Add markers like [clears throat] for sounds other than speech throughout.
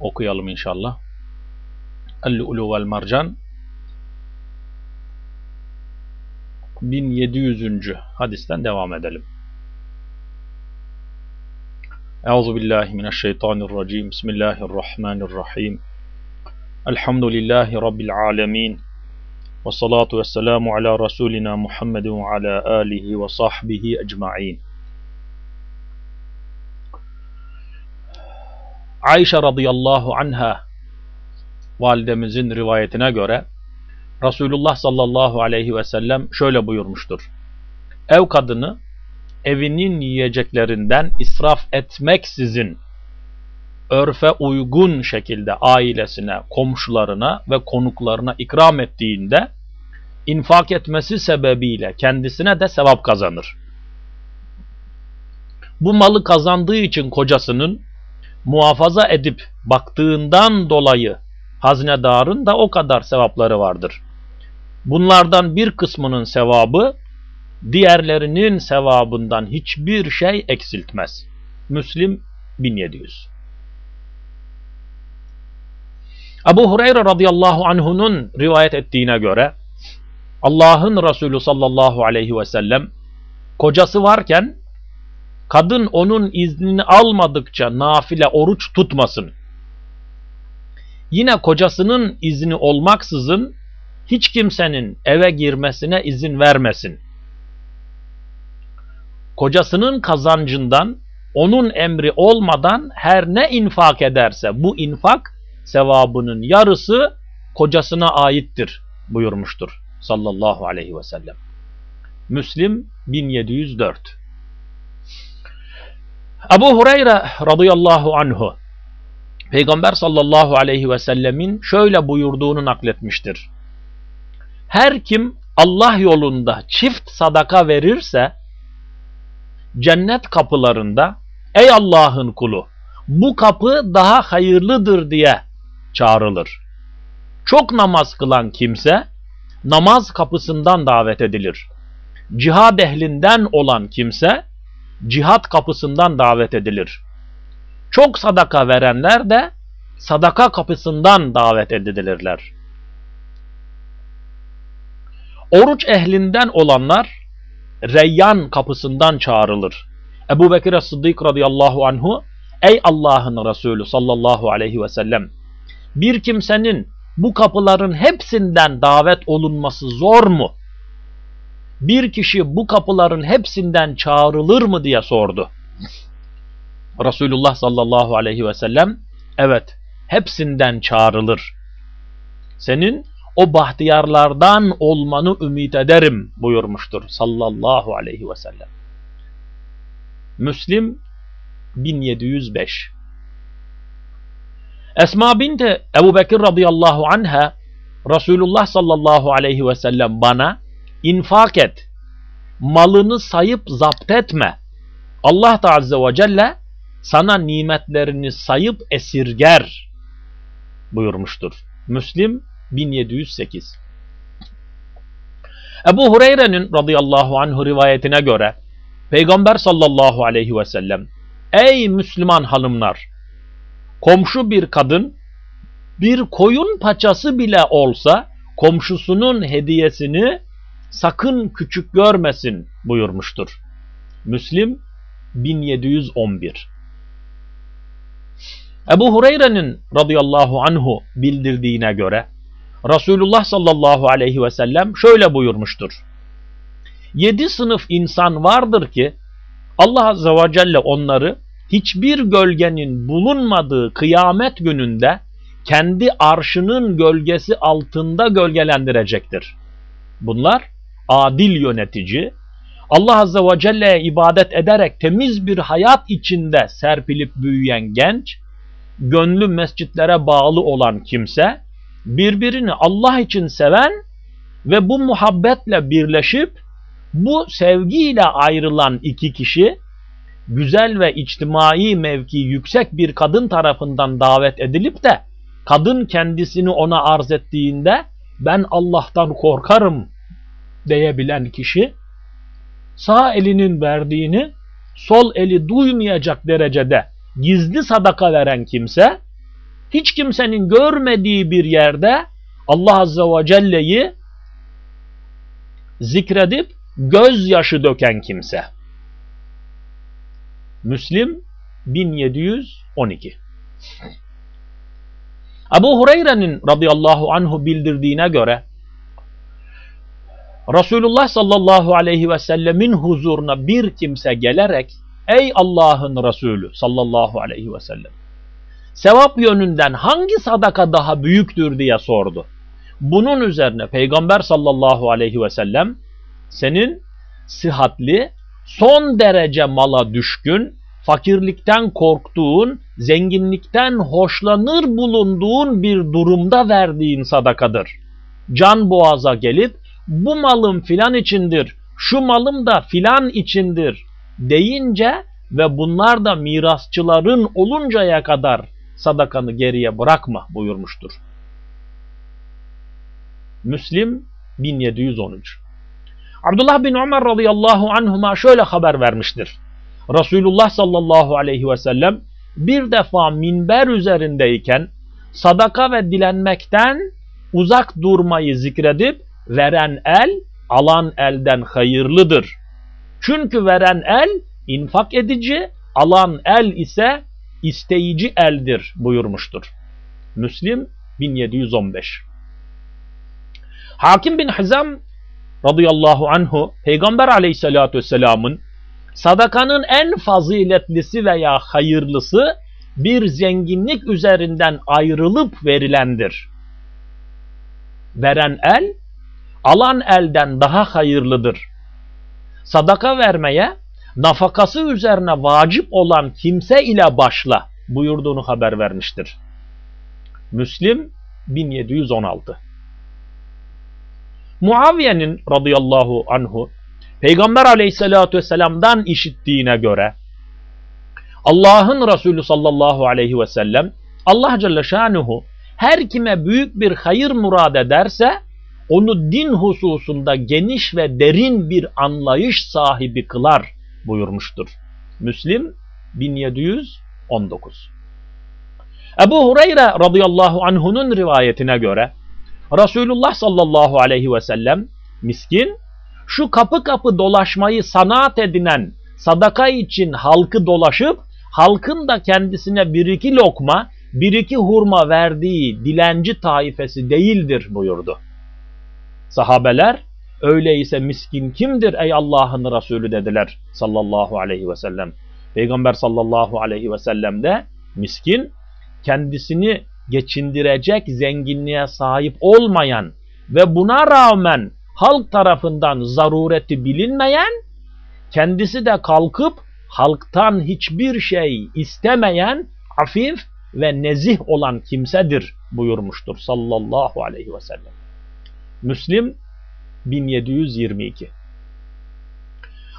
okuyalım inşallah. El-Ulu vel Marcan 1700. hadisten devam edelim. Euzu billahi mineşşeytanirracim. Bismillahirrahmanirrahim. Elhamdülillahi rabbil alamin. Ve salatu vesselamu ala rasulina Muhammedin ve ala alihi ve sahbihi ecmaîn. Ayşe radıyallahu anha validemizin rivayetine göre Resulullah sallallahu aleyhi ve sellem şöyle buyurmuştur. Ev kadını evinin yiyeceklerinden israf etmeksizin örfe uygun şekilde ailesine, komşularına ve konuklarına ikram ettiğinde infak etmesi sebebiyle kendisine de sevap kazanır. Bu malı kazandığı için kocasının muhafaza edip baktığından dolayı haznedarın da o kadar sevapları vardır. Bunlardan bir kısmının sevabı diğerlerinin sevabından hiçbir şey eksiltmez. Müslim 1700 Ebu Hureyre radıyallahu anh'unun rivayet ettiğine göre Allah'ın Resulü sallallahu aleyhi ve sellem kocası varken kadın onun iznini almadıkça nafile oruç tutmasın. Yine kocasının izni olmaksızın hiç kimsenin eve girmesine izin vermesin. Kocasının kazancından onun emri olmadan her ne infak ederse bu infak sevabının yarısı kocasına aittir buyurmuştur sallallahu aleyhi ve sellem. Müslim 1704 Ebu Hureyre radıyallahu anhu Peygamber sallallahu aleyhi ve sellemin şöyle buyurduğunu nakletmiştir. Her kim Allah yolunda çift sadaka verirse cennet kapılarında ey Allah'ın kulu bu kapı daha hayırlıdır diye çağrılır. Çok namaz kılan kimse namaz kapısından davet edilir. Cihad ehlinden olan kimse cihat kapısından davet edilir. Çok sadaka verenler de sadaka kapısından davet edilirler. Oruç ehlinden olanlar Reyyan kapısından çağrılır. Ebu Bekir Sıddık radıyallahu anhu Ey Allah'ın Resulü sallallahu aleyhi ve sellem bir kimsenin bu kapıların hepsinden davet olunması zor mu? Bir kişi bu kapıların hepsinden çağrılır mı diye sordu. Resulullah sallallahu aleyhi ve sellem evet hepsinden çağrılır. Senin o bahtiyarlardan olmanı ümit ederim buyurmuştur sallallahu aleyhi ve sellem. Müslim 1705 Esma binti Ebu Bekir radıyallahu anha Resulullah sallallahu aleyhi ve sellem bana infak et, malını sayıp zapt etme. Allah da azze ve celle sana nimetlerini sayıp esirger buyurmuştur. Müslim 1708 Ebu Hureyre'nin radıyallahu anhu rivayetine göre Peygamber sallallahu aleyhi ve sellem Ey Müslüman hanımlar! Komşu bir kadın bir koyun paçası bile olsa komşusunun hediyesini sakın küçük görmesin buyurmuştur. Müslim 1711 Ebu Hureyre'nin radıyallahu anhu bildirdiğine göre Resulullah sallallahu aleyhi ve sellem şöyle buyurmuştur. Yedi sınıf insan vardır ki Allah azze ve celle onları hiçbir gölgenin bulunmadığı kıyamet gününde kendi arşının gölgesi altında gölgelendirecektir. Bunlar adil yönetici, Allah Azze ve Celle'ye ibadet ederek temiz bir hayat içinde serpilip büyüyen genç, gönlü mescitlere bağlı olan kimse, birbirini Allah için seven ve bu muhabbetle birleşip bu sevgiyle ayrılan iki kişi güzel ve içtimai mevki yüksek bir kadın tarafından davet edilip de kadın kendisini ona arz ettiğinde ben Allah'tan korkarım diyebilen kişi sağ elinin verdiğini sol eli duymayacak derecede gizli sadaka veren kimse hiç kimsenin görmediği bir yerde Allah Azze ve Celle'yi zikredip gözyaşı döken kimse. Müslim 1712 Ebu Hureyre'nin radıyallahu anhu bildirdiğine göre Resulullah sallallahu aleyhi ve sellemin huzuruna bir kimse gelerek Ey Allah'ın Resulü sallallahu aleyhi ve sellem sevap yönünden hangi sadaka daha büyüktür diye sordu. Bunun üzerine Peygamber sallallahu aleyhi ve sellem senin sıhhatli, son derece mala düşkün, fakirlikten korktuğun, zenginlikten hoşlanır bulunduğun bir durumda verdiğin sadakadır. Can boğaza gelip bu malım filan içindir, şu malım da filan içindir deyince ve bunlar da mirasçıların oluncaya kadar sadakanı geriye bırakma buyurmuştur. Müslim 1713 Abdullah bin Ömer radıyallahu anhuma şöyle haber vermiştir. Resulullah sallallahu aleyhi ve sellem bir defa minber üzerindeyken sadaka ve dilenmekten uzak durmayı zikredip veren el alan elden hayırlıdır. Çünkü veren el infak edici, alan el ise isteyici eldir buyurmuştur. Müslim 1715 Hakim bin Hizam radıyallahu anhu Peygamber aleyhissalatü vesselamın sadakanın en faziletlisi veya hayırlısı bir zenginlik üzerinden ayrılıp verilendir. Veren el, alan elden daha hayırlıdır. Sadaka vermeye, nafakası üzerine vacip olan kimse ile başla buyurduğunu haber vermiştir. Müslim 1716 Muaviye'nin radıyallahu anhu Peygamber aleyhissalatü vesselam'dan işittiğine göre Allah'ın Resulü sallallahu aleyhi ve sellem Allah Celle Şanuhu her kime büyük bir hayır murad ederse onu din hususunda geniş ve derin bir anlayış sahibi kılar buyurmuştur. Müslim 1719 Ebu Hureyre radıyallahu anhunun rivayetine göre Resulullah sallallahu aleyhi ve sellem miskin şu kapı kapı dolaşmayı sanat edinen sadaka için halkı dolaşıp halkın da kendisine bir iki lokma bir iki hurma verdiği dilenci taifesi değildir buyurdu. Sahabeler öyleyse miskin kimdir ey Allah'ın Resulü dediler sallallahu aleyhi ve sellem. Peygamber sallallahu aleyhi ve sellem de miskin kendisini geçindirecek zenginliğe sahip olmayan ve buna rağmen halk tarafından zarureti bilinmeyen, kendisi de kalkıp halktan hiçbir şey istemeyen, hafif ve nezih olan kimsedir buyurmuştur sallallahu aleyhi ve sellem. Müslim 1722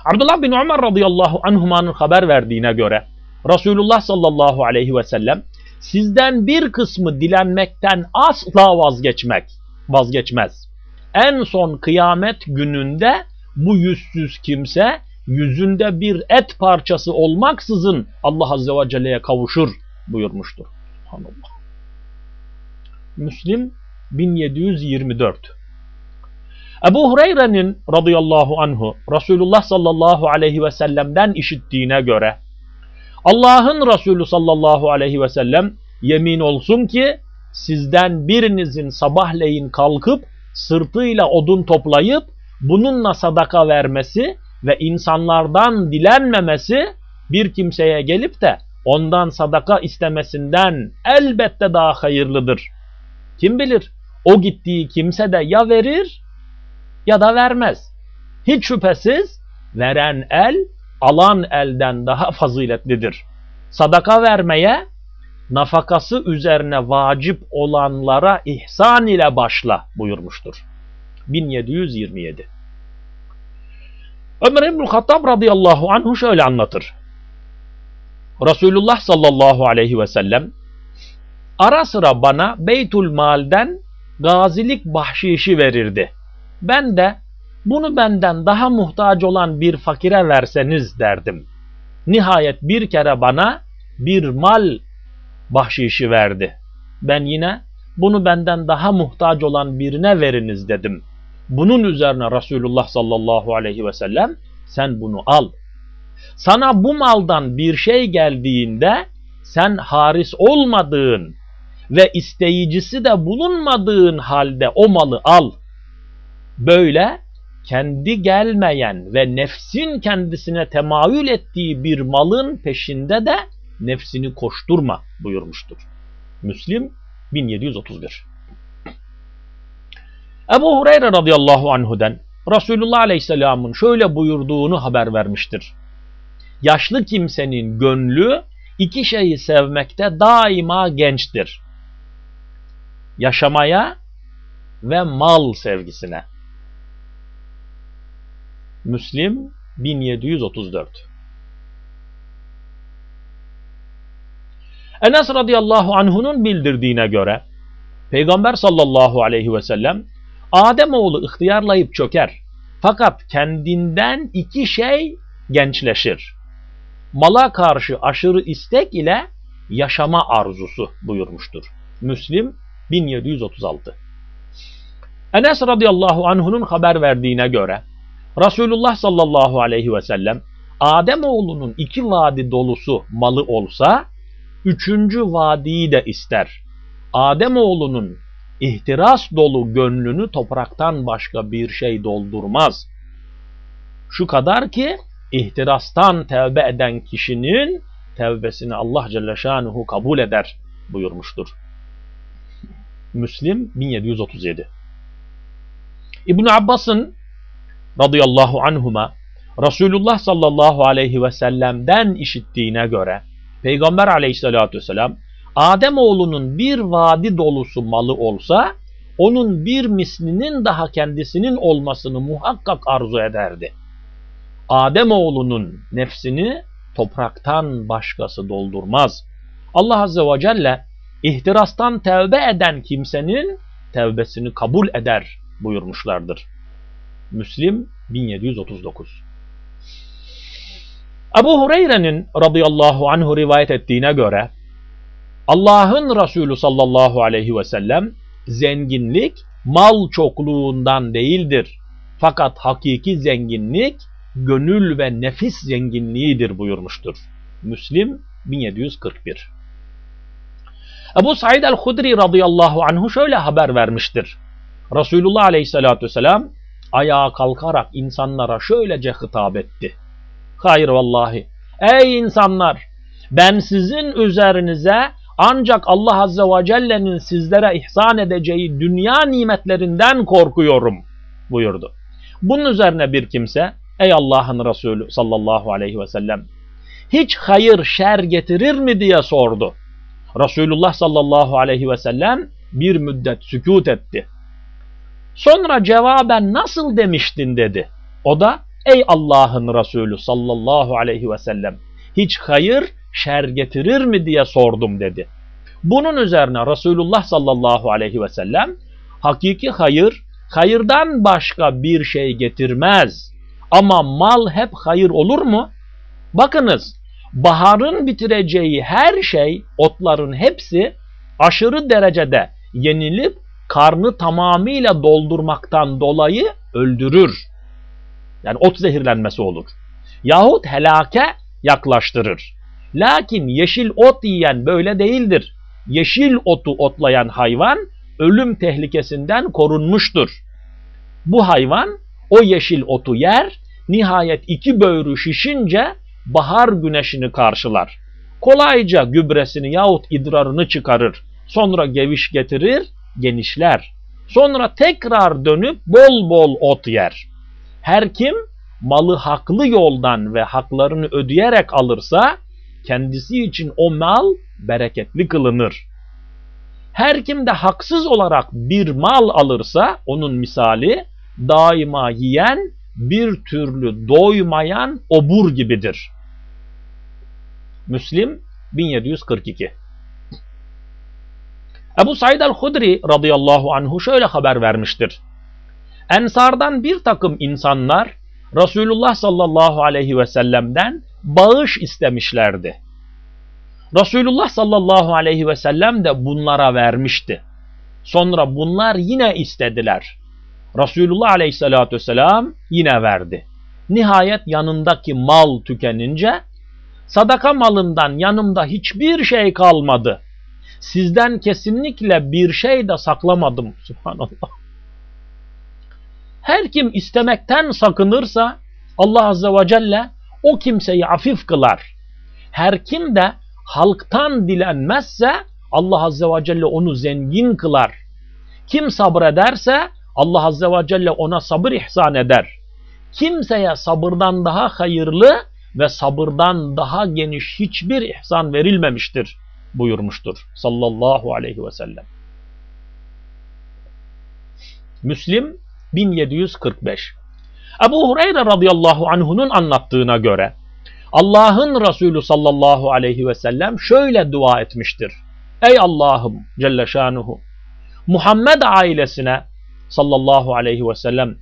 Abdullah bin Ömer radıyallahu anhumanın haber verdiğine göre Resulullah sallallahu aleyhi ve sellem sizden bir kısmı dilenmekten asla vazgeçmek vazgeçmez. En son kıyamet gününde bu yüzsüz kimse yüzünde bir et parçası olmaksızın Allah Azze ve Celle'ye kavuşur buyurmuştur. Subhanallah. Müslim 1724 Ebu Hureyre'nin radıyallahu anhu Resulullah sallallahu aleyhi ve sellem'den işittiğine göre Allah'ın Resulü sallallahu aleyhi ve sellem yemin olsun ki sizden birinizin sabahleyin kalkıp sırtıyla odun toplayıp bununla sadaka vermesi ve insanlardan dilenmemesi bir kimseye gelip de ondan sadaka istemesinden elbette daha hayırlıdır. Kim bilir o gittiği kimse de ya verir ya da vermez. Hiç şüphesiz veren el alan elden daha faziletlidir. Sadaka vermeye nafakası üzerine vacip olanlara ihsan ile başla buyurmuştur. 1727 Ömer İbn-i Hattab radıyallahu anhu şöyle anlatır. Resulullah sallallahu aleyhi ve sellem ara sıra bana Beytül Mal'den gazilik bahşişi verirdi. Ben de bunu benden daha muhtaç olan bir fakire verseniz derdim. Nihayet bir kere bana bir mal bahşişi verdi. Ben yine bunu benden daha muhtaç olan birine veriniz dedim. Bunun üzerine Resulullah sallallahu aleyhi ve sellem sen bunu al. Sana bu maldan bir şey geldiğinde sen haris olmadığın ve isteyicisi de bulunmadığın halde o malı al. Böyle kendi gelmeyen ve nefsin kendisine temayül ettiği bir malın peşinde de nefsini koşturma buyurmuştur. Müslim 1731 Ebu Hureyre radıyallahu anhu'den Resulullah aleyhisselamın şöyle buyurduğunu haber vermiştir. Yaşlı kimsenin gönlü iki şeyi sevmekte daima gençtir. Yaşamaya ve mal sevgisine. Müslim 1734 Enes radıyallahu anh'unun bildirdiğine göre Peygamber sallallahu aleyhi ve sellem Ademoğlu ihtiyarlayıp çöker. Fakat kendinden iki şey gençleşir. Mala karşı aşırı istek ile yaşama arzusu buyurmuştur. Müslim 1736 Enes radıyallahu anh'unun haber verdiğine göre Resulullah sallallahu aleyhi ve sellem Ademoğlunun iki vadi dolusu malı olsa üçüncü vadiyi de ister. Ademoğlunun ihtiras dolu gönlünü topraktan başka bir şey doldurmaz. Şu kadar ki ihtirastan tevbe eden kişinin tevbesini Allah Celle Şanuhu kabul eder buyurmuştur. Müslim 1737 İbn Abbas'ın radıyallahu anhuma Resulullah sallallahu aleyhi ve sellem'den işittiğine göre Peygamber aleyhissalatü vesselam Ademoğlunun bir vadi dolusu malı olsa onun bir mislinin daha kendisinin olmasını muhakkak arzu ederdi. Ademoğlunun nefsini topraktan başkası doldurmaz. Allah Azze ve Celle ihtirastan tevbe eden kimsenin tevbesini kabul eder buyurmuşlardır. Müslim 1739 Ebu Hureyre'nin radıyallahu anhu rivayet ettiğine göre Allah'ın Resulü sallallahu aleyhi ve sellem zenginlik mal çokluğundan değildir. Fakat hakiki zenginlik gönül ve nefis zenginliğidir buyurmuştur. Müslim 1741 Ebu Said el-Hudri radıyallahu anhu şöyle haber vermiştir. Resulullah aleyhissalatü vesselam ayağa kalkarak insanlara şöylece hitap etti. Hayır vallahi. Ey insanlar! Ben sizin üzerinize ancak Allah Azze ve Celle'nin sizlere ihsan edeceği dünya nimetlerinden korkuyorum buyurdu. Bunun üzerine bir kimse ey Allah'ın Resulü sallallahu aleyhi ve sellem hiç hayır şer getirir mi diye sordu. Resulullah sallallahu aleyhi ve sellem bir müddet sükut etti. Sonra cevaben nasıl demiştin dedi. O da ey Allah'ın Resulü sallallahu aleyhi ve sellem hiç hayır şer getirir mi diye sordum dedi. Bunun üzerine Resulullah sallallahu aleyhi ve sellem hakiki hayır hayırdan başka bir şey getirmez. Ama mal hep hayır olur mu? Bakınız baharın bitireceği her şey otların hepsi aşırı derecede yenilip karnı tamamıyla doldurmaktan dolayı öldürür. Yani ot zehirlenmesi olur. Yahut helake yaklaştırır. Lakin yeşil ot yiyen böyle değildir. Yeşil otu otlayan hayvan ölüm tehlikesinden korunmuştur. Bu hayvan o yeşil otu yer, nihayet iki böğrü şişince bahar güneşini karşılar. Kolayca gübresini yahut idrarını çıkarır. Sonra geviş getirir, genişler. Sonra tekrar dönüp bol bol ot yer. Her kim malı haklı yoldan ve haklarını ödeyerek alırsa kendisi için o mal bereketli kılınır. Her kim de haksız olarak bir mal alırsa onun misali daima yiyen bir türlü doymayan obur gibidir. Müslim 1742 Ebu Said el-Hudri radıyallahu anhu şöyle haber vermiştir. Ensardan bir takım insanlar Resulullah sallallahu aleyhi ve sellem'den bağış istemişlerdi. Resulullah sallallahu aleyhi ve sellem de bunlara vermişti. Sonra bunlar yine istediler. Resulullah aleyhissalatü vesselam yine verdi. Nihayet yanındaki mal tükenince sadaka malından yanımda hiçbir şey kalmadı. Sizden kesinlikle bir şey de saklamadım. Subhanallah. Her kim istemekten sakınırsa Allah Azze ve Celle o kimseyi afif kılar. Her kim de halktan dilenmezse Allah Azze ve Celle onu zengin kılar. Kim sabrederse Allah Azze ve Celle ona sabır ihsan eder. Kimseye sabırdan daha hayırlı ve sabırdan daha geniş hiçbir ihsan verilmemiştir buyurmuştur sallallahu aleyhi ve sellem. Müslim 1745 Ebu Hureyre radıyallahu anh'unun anlattığına göre Allah'ın Resulü sallallahu aleyhi ve sellem şöyle dua etmiştir. Ey Allah'ım Celle Şanuhu Muhammed ailesine sallallahu aleyhi ve sellem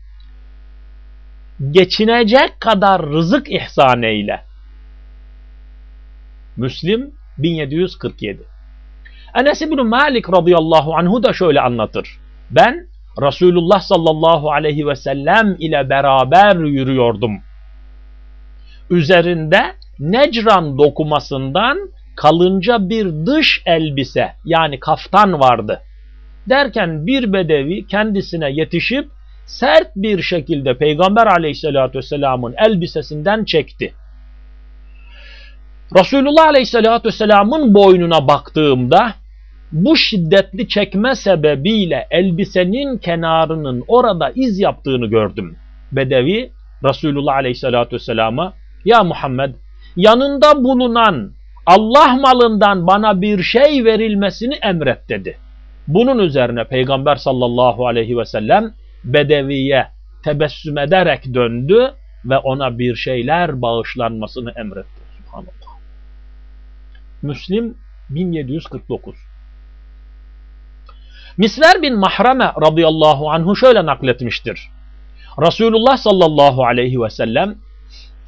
geçinecek kadar rızık ihsan eyle. Müslim 1747 Enes İbni Malik radıyallahu anhu da şöyle anlatır. Ben Resulullah sallallahu aleyhi ve sellem ile beraber yürüyordum. Üzerinde Necran dokumasından kalınca bir dış elbise yani kaftan vardı. Derken bir bedevi kendisine yetişip sert bir şekilde Peygamber aleyhissalatü vesselamın elbisesinden çekti. Resulullah aleyhissalatü vesselamın boynuna baktığımda bu şiddetli çekme sebebiyle elbisenin kenarının orada iz yaptığını gördüm. Bedevi Resulullah aleyhissalatü vesselama ya Muhammed yanında bulunan Allah malından bana bir şey verilmesini emret dedi. Bunun üzerine Peygamber sallallahu aleyhi ve sellem Bedeviye tebessüm ederek döndü ve ona bir şeyler bağışlanmasını emretti. Müslim 1749 Misver bin Mahreme radıyallahu anhu şöyle nakletmiştir. Resulullah sallallahu aleyhi ve sellem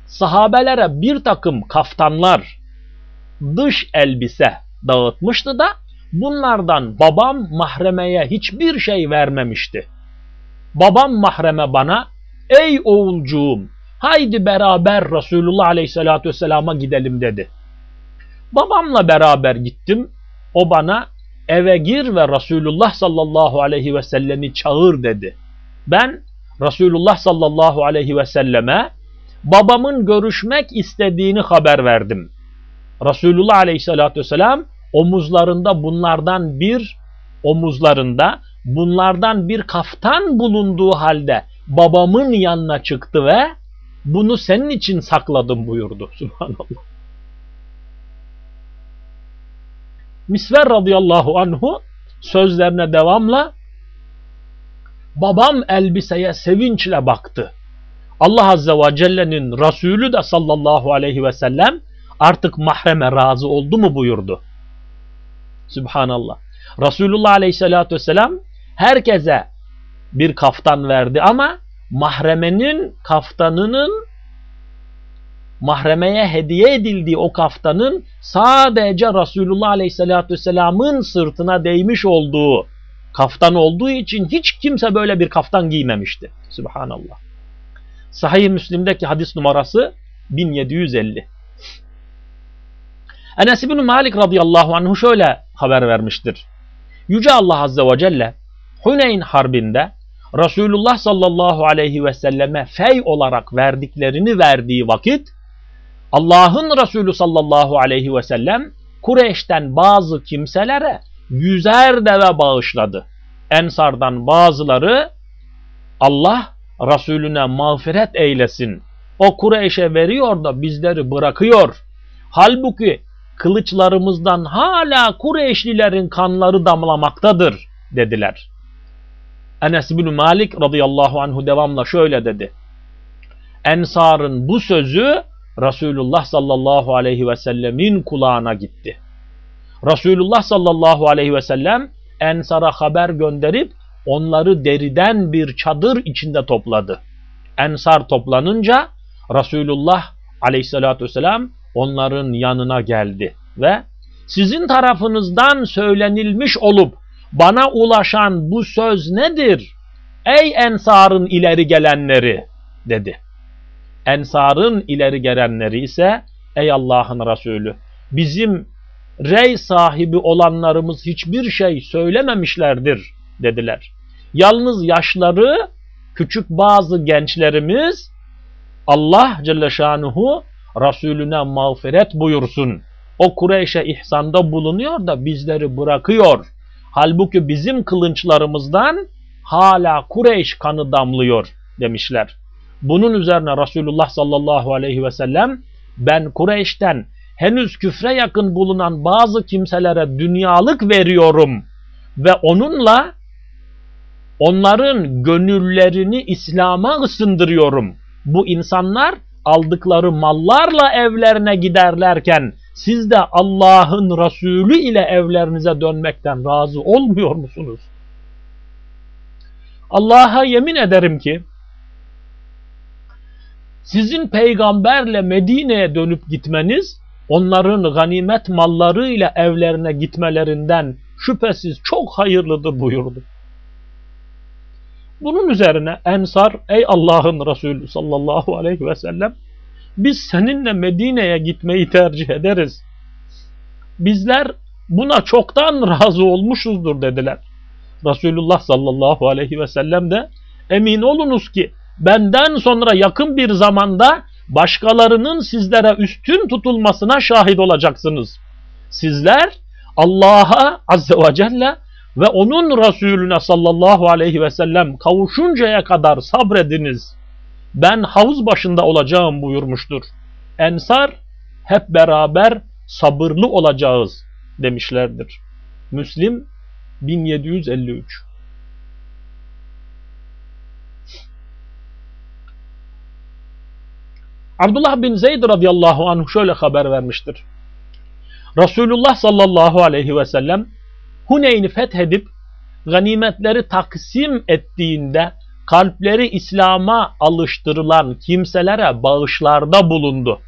sahabelere bir takım kaftanlar, dış elbise dağıtmıştı da bunlardan babam mahremeye hiçbir şey vermemişti. Babam mahreme bana ey oğulcuğum haydi beraber Resulullah aleyhissalatü vesselama gidelim dedi. Babamla beraber gittim. O bana eve gir ve Resulullah sallallahu aleyhi ve sellemi çağır dedi. Ben Resulullah sallallahu aleyhi ve selleme babamın görüşmek istediğini haber verdim. Resulullah aleyhissalatü vesselam omuzlarında bunlardan bir omuzlarında bunlardan bir kaftan bulunduğu halde babamın yanına çıktı ve bunu senin için sakladım buyurdu. [laughs] Subhanallah. Misver radıyallahu anhu sözlerine devamla babam elbiseye sevinçle baktı. Allah azze ve celle'nin Resulü de sallallahu aleyhi ve sellem artık mahreme razı oldu mu buyurdu. Subhanallah. Resulullah aleyhissalatü vesselam herkese bir kaftan verdi ama mahremenin kaftanının mahremeye hediye edildiği o kaftanın sadece Resulullah Aleyhisselatü Vesselam'ın sırtına değmiş olduğu kaftan olduğu için hiç kimse böyle bir kaftan giymemişti. Subhanallah. Sahih Müslim'deki hadis numarası 1750. Enes bin Malik radıyallahu anhu şöyle haber vermiştir. Yüce Allah Azze ve Celle Huneyn Harbi'nde Resulullah sallallahu aleyhi ve selleme fey olarak verdiklerini verdiği vakit Allah'ın Resulü sallallahu aleyhi ve sellem Kureyş'ten bazı kimselere yüzer deve bağışladı. Ensardan bazıları Allah Resulüne mağfiret eylesin. O Kureyş'e veriyor da bizleri bırakıyor. Halbuki kılıçlarımızdan hala Kureyşlilerin kanları damlamaktadır dediler. Enes bin Malik radıyallahu anhu devamla şöyle dedi. Ensar'ın bu sözü Resulullah sallallahu aleyhi ve sellemin kulağına gitti. Resulullah sallallahu aleyhi ve sellem Ensar'a haber gönderip onları deriden bir çadır içinde topladı. Ensar toplanınca Resulullah aleyhissalatü vesselam onların yanına geldi ve Sizin tarafınızdan söylenilmiş olup bana ulaşan bu söz nedir? Ey ensarın ileri gelenleri dedi. Ensarın ileri gelenleri ise ey Allah'ın Resulü bizim rey sahibi olanlarımız hiçbir şey söylememişlerdir dediler. Yalnız yaşları küçük bazı gençlerimiz Allah Celle Şanuhu Resulüne mağfiret buyursun. O Kureyş'e ihsanda bulunuyor da bizleri bırakıyor. Halbuki bizim kılınçlarımızdan hala Kureyş kanı damlıyor demişler. Bunun üzerine Resulullah sallallahu aleyhi ve sellem ben Kureyş'ten henüz küfre yakın bulunan bazı kimselere dünyalık veriyorum ve onunla onların gönüllerini İslam'a ısındırıyorum. Bu insanlar aldıkları mallarla evlerine giderlerken siz de Allah'ın Resulü ile evlerinize dönmekten razı olmuyor musunuz? Allah'a yemin ederim ki sizin peygamberle Medine'ye dönüp gitmeniz onların ganimet mallarıyla evlerine gitmelerinden şüphesiz çok hayırlıdır buyurdu. Bunun üzerine Ensar ey Allah'ın Resulü sallallahu aleyhi ve sellem biz seninle Medine'ye gitmeyi tercih ederiz. Bizler buna çoktan razı olmuşuzdur dediler. Resulullah sallallahu aleyhi ve sellem de emin olunuz ki benden sonra yakın bir zamanda başkalarının sizlere üstün tutulmasına şahit olacaksınız. Sizler Allah'a azze ve celle ve onun Resulüne sallallahu aleyhi ve sellem kavuşuncaya kadar sabrediniz. Ben havuz başında olacağım buyurmuştur. Ensar hep beraber sabırlı olacağız demişlerdir. Müslim 1753 Abdullah bin Zeyd radıyallahu anh şöyle haber vermiştir. Resulullah sallallahu aleyhi ve sellem Huneyn'i fethedip ganimetleri taksim ettiğinde kalpleri İslam'a alıştırılan kimselere bağışlarda bulundu.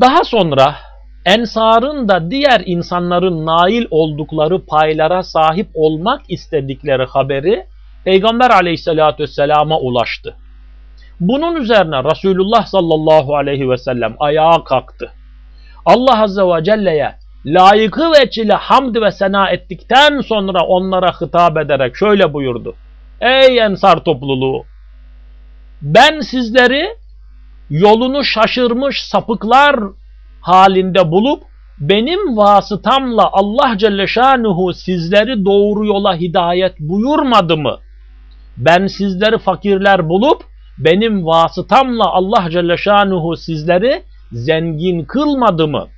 Daha sonra Ensar'ın da diğer insanların nail oldukları paylara sahip olmak istedikleri haberi Peygamber aleyhissalatü vesselama ulaştı. Bunun üzerine Resulullah sallallahu aleyhi ve sellem ayağa kalktı. Allah azze ve celle'ye layıkı veçile hamd ve sena ettikten sonra onlara hitap ederek şöyle buyurdu. Ey ensar topluluğu! Ben sizleri yolunu şaşırmış sapıklar halinde bulup benim vasıtamla Allah Celle Şanuhu sizleri doğru yola hidayet buyurmadı mı? Ben sizleri fakirler bulup benim vasıtamla Allah Celle Şanuhu sizleri zengin kılmadı mı?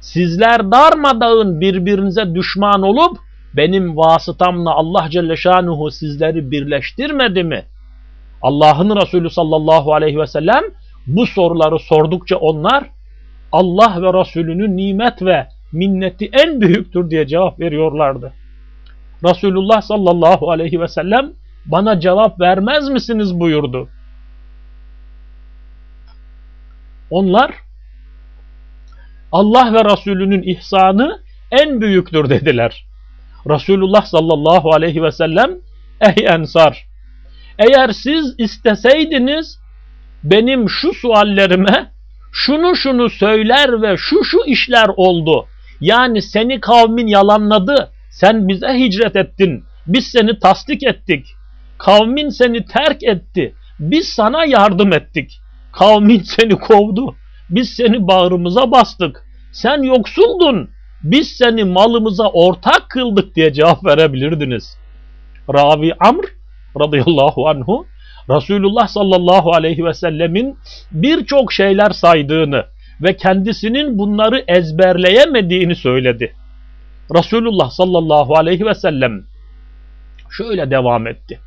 Sizler darmadağın birbirinize düşman olup benim vasıtamla Allah Celle Şanuhu sizleri birleştirmedi mi? Allah'ın Resulü sallallahu aleyhi ve sellem bu soruları sordukça onlar Allah ve Resulünün nimet ve minneti en büyüktür diye cevap veriyorlardı. Resulullah sallallahu aleyhi ve sellem bana cevap vermez misiniz buyurdu. Onlar Allah ve Resulünün ihsanı en büyüktür dediler. Resulullah sallallahu aleyhi ve sellem ey ensar eğer siz isteseydiniz benim şu suallerime şunu şunu söyler ve şu şu işler oldu. Yani seni kavmin yalanladı. Sen bize hicret ettin. Biz seni tasdik ettik. Kavmin seni terk etti. Biz sana yardım ettik. Kavmin seni kovdu. Biz seni bağrımıza bastık. Sen yoksuldun. Biz seni malımıza ortak kıldık diye cevap verebilirdiniz. Ravi Amr radıyallahu anhu Resulullah sallallahu aleyhi ve sellemin birçok şeyler saydığını ve kendisinin bunları ezberleyemediğini söyledi. Resulullah sallallahu aleyhi ve sellem şöyle devam etti.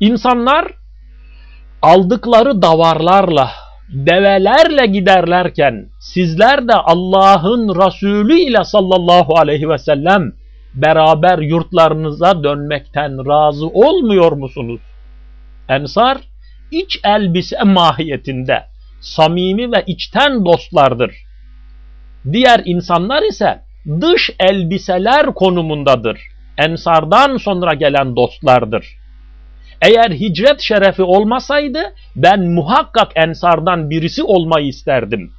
İnsanlar aldıkları davarlarla, develerle giderlerken sizler de Allah'ın Resulü ile sallallahu aleyhi ve sellem beraber yurtlarınıza dönmekten razı olmuyor musunuz? Ensar iç elbise mahiyetinde samimi ve içten dostlardır. Diğer insanlar ise dış elbiseler konumundadır. Ensardan sonra gelen dostlardır. Eğer hicret şerefi olmasaydı ben muhakkak ensardan birisi olmayı isterdim.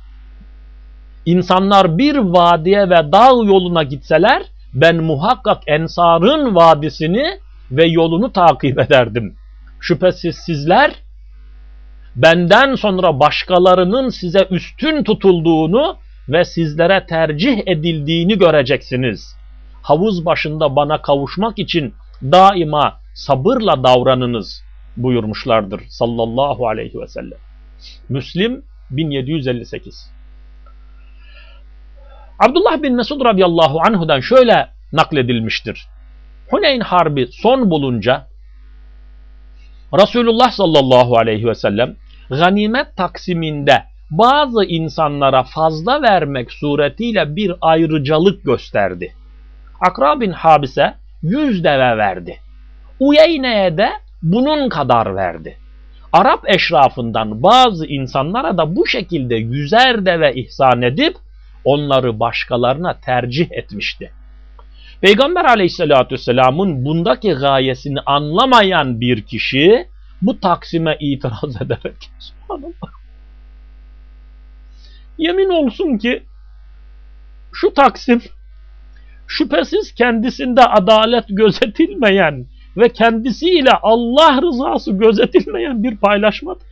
İnsanlar bir vadiye ve dağ yoluna gitseler ben muhakkak ensarın vadisini ve yolunu takip ederdim. Şüphesiz sizler benden sonra başkalarının size üstün tutulduğunu ve sizlere tercih edildiğini göreceksiniz. Havuz başında bana kavuşmak için daima sabırla davranınız buyurmuşlardır sallallahu aleyhi ve sellem. Müslim 1758 Abdullah bin Mesud radıyallahu anhudan şöyle nakledilmiştir. Huneyn Harbi son bulunca Resulullah sallallahu aleyhi ve sellem ganimet taksiminde bazı insanlara fazla vermek suretiyle bir ayrıcalık gösterdi. Akra bin Habise yüz deve verdi. Uyeyne'ye de bunun kadar verdi. Arap eşrafından bazı insanlara da bu şekilde yüzer deve ihsan edip onları başkalarına tercih etmişti. Peygamber aleyhissalatü vesselamın bundaki gayesini anlamayan bir kişi bu taksime itiraz [laughs] ederek Yemin olsun ki şu taksim şüphesiz kendisinde adalet gözetilmeyen ve kendisiyle Allah rızası gözetilmeyen bir paylaşmadır.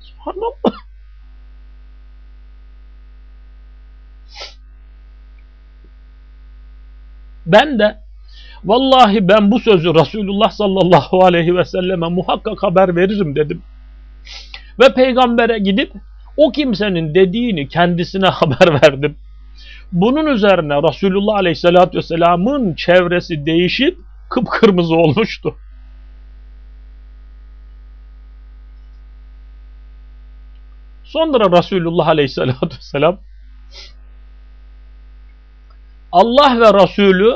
Subhanallah. Ben de vallahi ben bu sözü Resulullah sallallahu aleyhi ve selleme muhakkak haber veririm dedim. Ve peygambere gidip o kimsenin dediğini kendisine [laughs] haber verdim. Bunun üzerine Resulullah aleyhissalatü vesselamın çevresi değişip kıpkırmızı olmuştu. Sonra Resulullah aleyhissalatü vesselam Allah ve Resulü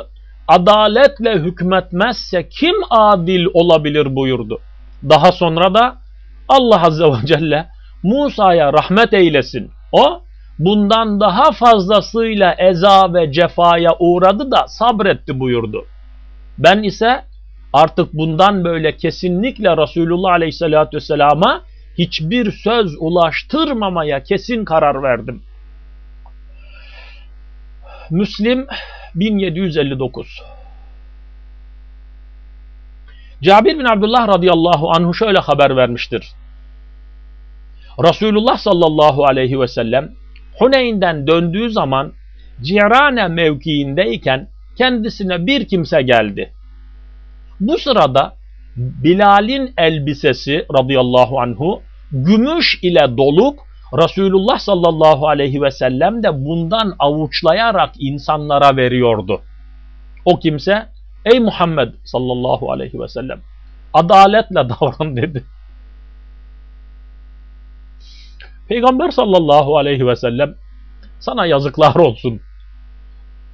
adaletle hükmetmezse kim adil olabilir buyurdu. Daha sonra da Allah Azze ve Celle Musa'ya rahmet eylesin. O bundan daha fazlasıyla eza ve cefaya uğradı da sabretti buyurdu. Ben ise artık bundan böyle kesinlikle Resulullah Aleyhisselatü Vesselam'a hiçbir söz ulaştırmamaya kesin karar verdim. Müslim 1759 Cabir bin Abdullah radıyallahu anhu şöyle haber vermiştir. Resulullah sallallahu aleyhi ve sellem Huneyn'den döndüğü zaman Cirane mevkiindeyken kendisine bir kimse geldi. Bu sırada Bilal'in elbisesi radıyallahu anhu gümüş ile dolup Resulullah sallallahu aleyhi ve sellem de bundan avuçlayarak insanlara veriyordu. O kimse ey Muhammed sallallahu aleyhi ve sellem adaletle davran dedi. Peygamber sallallahu aleyhi ve sellem sana yazıklar olsun.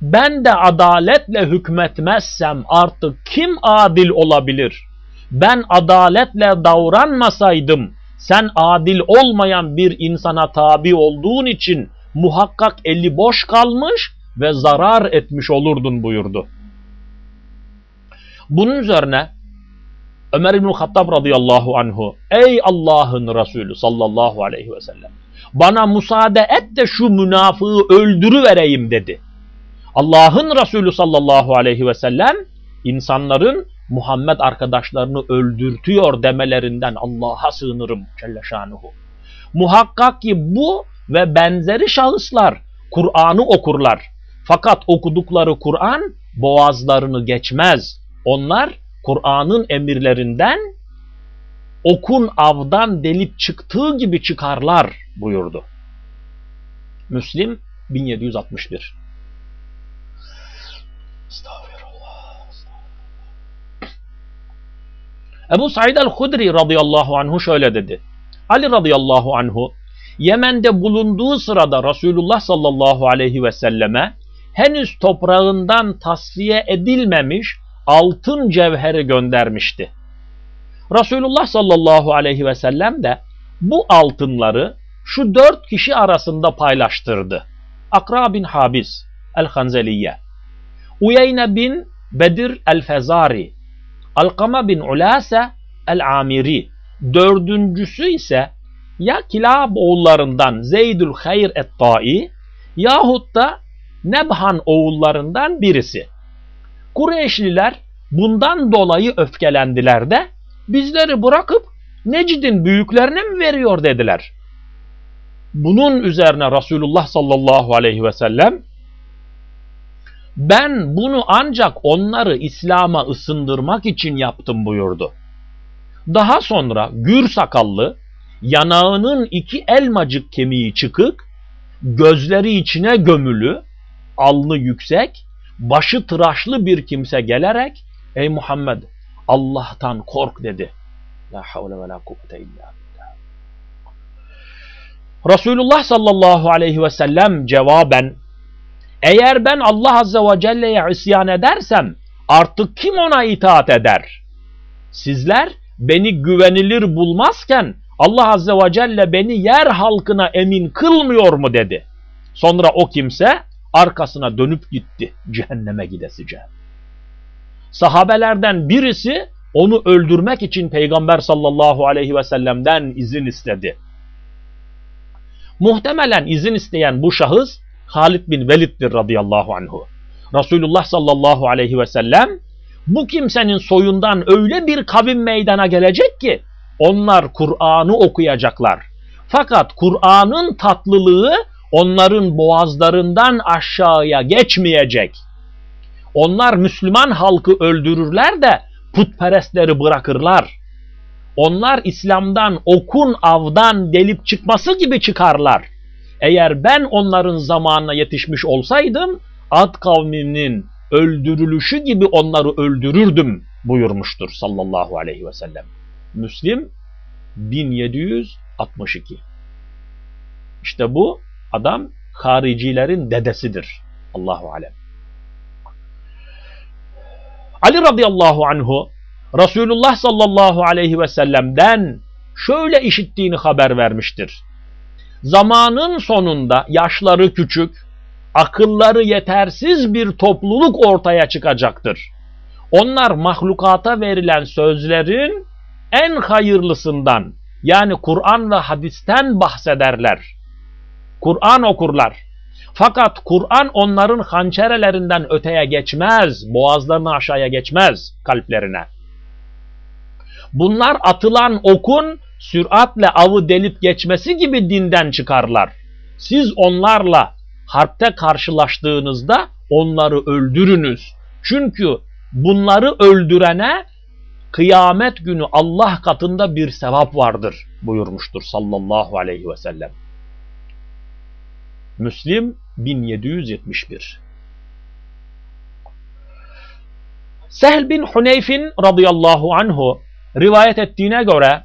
Ben de adaletle hükmetmezsem artık kim adil olabilir? Ben adaletle davranmasaydım sen adil olmayan bir insana tabi olduğun için muhakkak eli boş kalmış ve zarar etmiş olurdun buyurdu. Bunun üzerine Ömer İbn-i Hattab radıyallahu anhu ey Allah'ın Resulü sallallahu aleyhi ve sellem bana müsaade et de şu münafığı öldürüvereyim dedi. Allah'ın Resulü sallallahu aleyhi ve sellem insanların Muhammed arkadaşlarını öldürtüyor demelerinden Allah'a sığınırım Celle Şanuhu. Muhakkak ki bu ve benzeri şahıslar Kur'an'ı okurlar. Fakat okudukları Kur'an boğazlarını geçmez. Onlar Kur'an'ın emirlerinden okun avdan delip çıktığı gibi çıkarlar buyurdu. Müslim 1761 Estağfirullah. Ebu Said el-Hudri radıyallahu anhu şöyle dedi. Ali radıyallahu anhu Yemen'de bulunduğu sırada Resulullah sallallahu aleyhi ve selleme henüz toprağından tasfiye edilmemiş altın cevheri göndermişti. Resulullah sallallahu aleyhi ve sellem de bu altınları şu dört kişi arasında paylaştırdı. Akra bin Habis el-Hanzeliye, Uyeyne bin Bedir el-Fezari, Alkama bin Ulase el-Amiri. Dördüncüsü ise ya Kilab oğullarından Zeydül Hayr et-Tai yahut da Nebhan oğullarından birisi. Kureyşliler bundan dolayı öfkelendiler de bizleri bırakıp Necid'in büyüklerine mi veriyor dediler. Bunun üzerine Resulullah sallallahu aleyhi ve sellem ben bunu ancak onları İslam'a ısındırmak için yaptım buyurdu. Daha sonra gür sakallı, yanağının iki elmacık kemiği çıkık, gözleri içine gömülü, alnı yüksek, başı tıraşlı bir kimse gelerek ey Muhammed Allah'tan kork dedi. La havle ve la kuvvete illa billah. Resulullah sallallahu aleyhi ve sellem cevaben eğer ben Allah azze ve celle'ye isyan edersem artık kim ona itaat eder? Sizler beni güvenilir bulmazken Allah azze ve celle beni yer halkına emin kılmıyor mu dedi. Sonra o kimse arkasına dönüp gitti cehenneme gidesice. Sahabelerden birisi onu öldürmek için Peygamber sallallahu aleyhi ve sellem'den izin istedi. Muhtemelen izin isteyen bu şahıs Halid bin Velid'dir radıyallahu anhu. Resulullah sallallahu aleyhi ve sellem bu kimsenin soyundan öyle bir kavim meydana gelecek ki onlar Kur'an'ı okuyacaklar. Fakat Kur'an'ın tatlılığı onların boğazlarından aşağıya geçmeyecek. Onlar Müslüman halkı öldürürler de putperestleri bırakırlar. Onlar İslam'dan okun avdan delip çıkması gibi çıkarlar. Eğer ben onların zamanına yetişmiş olsaydım Ad kavminin öldürülüşü gibi onları öldürürdüm buyurmuştur sallallahu aleyhi ve sellem. Müslim 1762. İşte bu adam haricilerin dedesidir. Allahu alem. Ali radıyallahu anhu Resulullah sallallahu aleyhi ve sellem'den şöyle işittiğini haber vermiştir. Zamanın sonunda yaşları küçük, akılları yetersiz bir topluluk ortaya çıkacaktır. Onlar mahlukata verilen sözlerin en hayırlısından yani Kur'an ve hadisten bahsederler. Kur'an okurlar. Fakat Kur'an onların hançerelerinden öteye geçmez, boğazlarını aşağıya geçmez kalplerine. Bunlar atılan okun süratle avı delip geçmesi gibi dinden çıkarlar. Siz onlarla harpte karşılaştığınızda onları öldürünüz. Çünkü bunları öldürene kıyamet günü Allah katında bir sevap vardır buyurmuştur sallallahu aleyhi ve sellem. Müslim 1771 Sehl bin Huneyf'in radıyallahu anhu rivayet ettiğine göre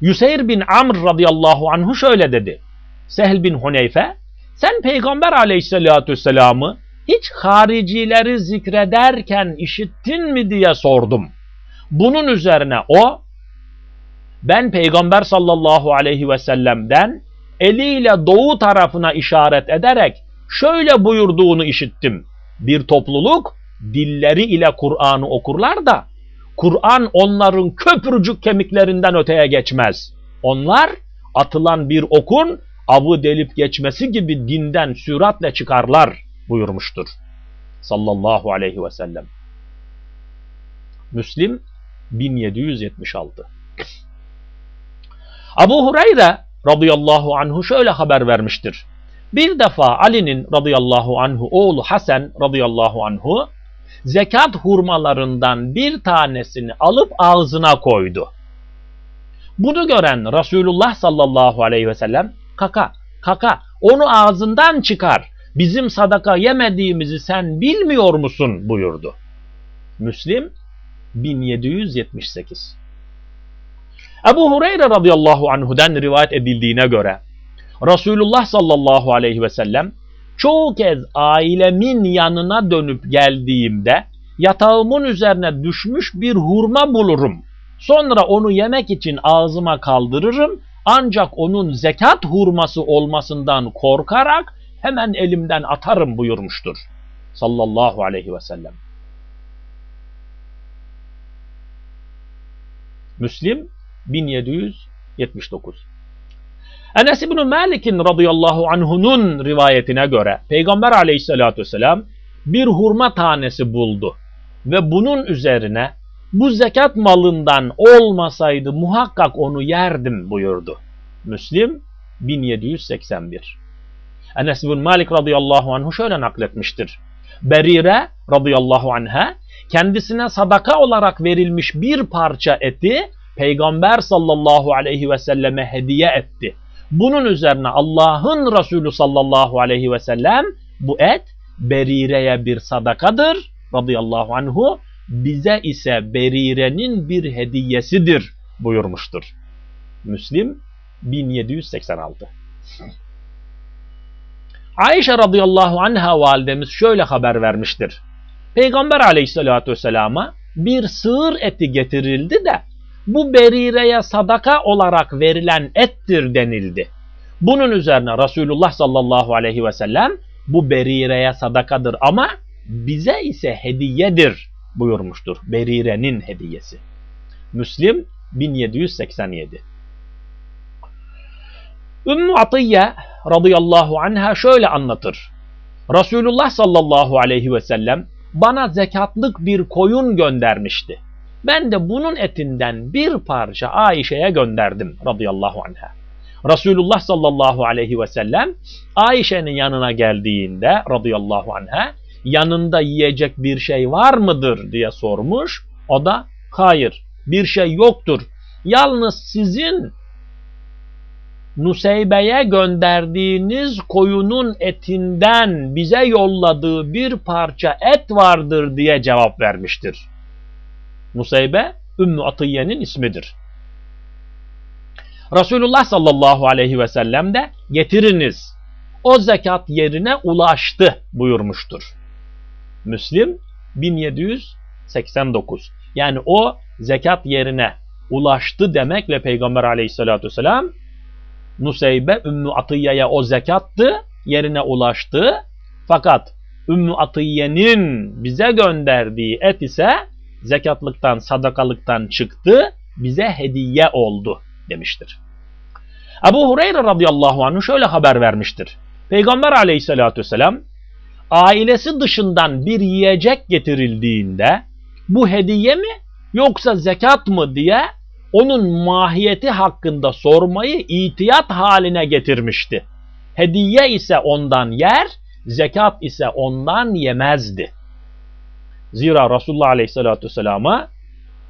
Yüseyr bin Amr radıyallahu anhu şöyle dedi. Sehl bin Huneyfe sen Peygamber aleyhissalatü vesselam'ı hiç haricileri zikrederken işittin mi diye sordum. Bunun üzerine o ben Peygamber sallallahu aleyhi ve sellem'den eliyle doğu tarafına işaret ederek şöyle buyurduğunu işittim. Bir topluluk dilleri ile Kur'an'ı okurlar da Kur'an onların köprücük kemiklerinden öteye geçmez. Onlar atılan bir okun avı delip geçmesi gibi dinden süratle çıkarlar buyurmuştur. Sallallahu aleyhi ve sellem. Müslim 1776 Abu Hureyre radıyallahu anhu şöyle haber vermiştir. Bir defa Ali'nin radıyallahu anhu oğlu Hasan radıyallahu anhu zekat hurmalarından bir tanesini alıp ağzına koydu. Bunu gören Resulullah sallallahu aleyhi ve sellem kaka kaka onu ağzından çıkar bizim sadaka yemediğimizi sen bilmiyor musun buyurdu. Müslim 1778 Ebu Hureyre radıyallahu anhu'den rivayet edildiğine göre Resulullah sallallahu aleyhi ve sellem çoğu kez ailemin yanına dönüp geldiğimde yatağımın üzerine düşmüş bir hurma bulurum. Sonra onu yemek için ağzıma kaldırırım Ancak onun zekat hurması olmasından korkarak hemen elimden atarım buyurmuştur. Sallallahu aleyhi ve sellem. Müslim 1779 Enes İbni Malik'in radıyallahu anhunun rivayetine göre Peygamber aleyhissalatü vesselam bir hurma tanesi buldu ve bunun üzerine bu zekat malından olmasaydı muhakkak onu yerdim buyurdu. Müslim 1781 Enes bin Malik radıyallahu anhu şöyle nakletmiştir. Berire radıyallahu anha kendisine sadaka olarak verilmiş bir parça eti Peygamber sallallahu aleyhi ve selleme hediye etti. Bunun üzerine Allah'ın Resulü sallallahu aleyhi ve sellem bu et Berire'ye bir sadakadır radıyallahu anhu bize ise Berire'nin bir hediyesidir buyurmuştur. Müslim 1786 Ayşe radıyallahu anha validemiz şöyle haber vermiştir. Peygamber aleyhissalatü vesselama bir sığır eti getirildi de bu berireye sadaka olarak verilen ettir denildi. Bunun üzerine Resulullah sallallahu aleyhi ve sellem bu berireye sadakadır ama bize ise hediyedir buyurmuştur. Berire'nin hediyesi. Müslim 1787 Ümmü Atiye radıyallahu anha şöyle anlatır. Resulullah sallallahu aleyhi ve sellem bana zekatlık bir koyun göndermişti. Ben de bunun etinden bir parça Ayşe'ye gönderdim radıyallahu anha. Resulullah sallallahu aleyhi ve sellem Ayşe'nin yanına geldiğinde radıyallahu anha yanında yiyecek bir şey var mıdır diye sormuş. O da hayır bir şey yoktur. Yalnız sizin Nuseybe'ye gönderdiğiniz koyunun etinden bize yolladığı bir parça et vardır diye cevap vermiştir. Nuseybe Ümmü Atiye'nin ismidir. Resulullah sallallahu aleyhi ve sellem de getiriniz o zekat yerine ulaştı buyurmuştur. Müslim 1789 yani o zekat yerine ulaştı demekle Peygamber aleyhissalatü vesselam Nuseybe Ümmü Atiye'ye o zekattı, yerine ulaştı. Fakat Ümmü Atiye'nin bize gönderdiği et ise zekatlıktan, sadakalıktan çıktı, bize hediye oldu demiştir. Ebu Hureyre radıyallahu anh şöyle haber vermiştir. Peygamber aleyhissalatü vesselam ailesi dışından bir yiyecek getirildiğinde bu hediye mi yoksa zekat mı diye onun mahiyeti hakkında sormayı itiyat haline getirmişti. Hediye ise ondan yer, zekat ise ondan yemezdi. Zira Resulullah Aleyhisselatü Vesselam'a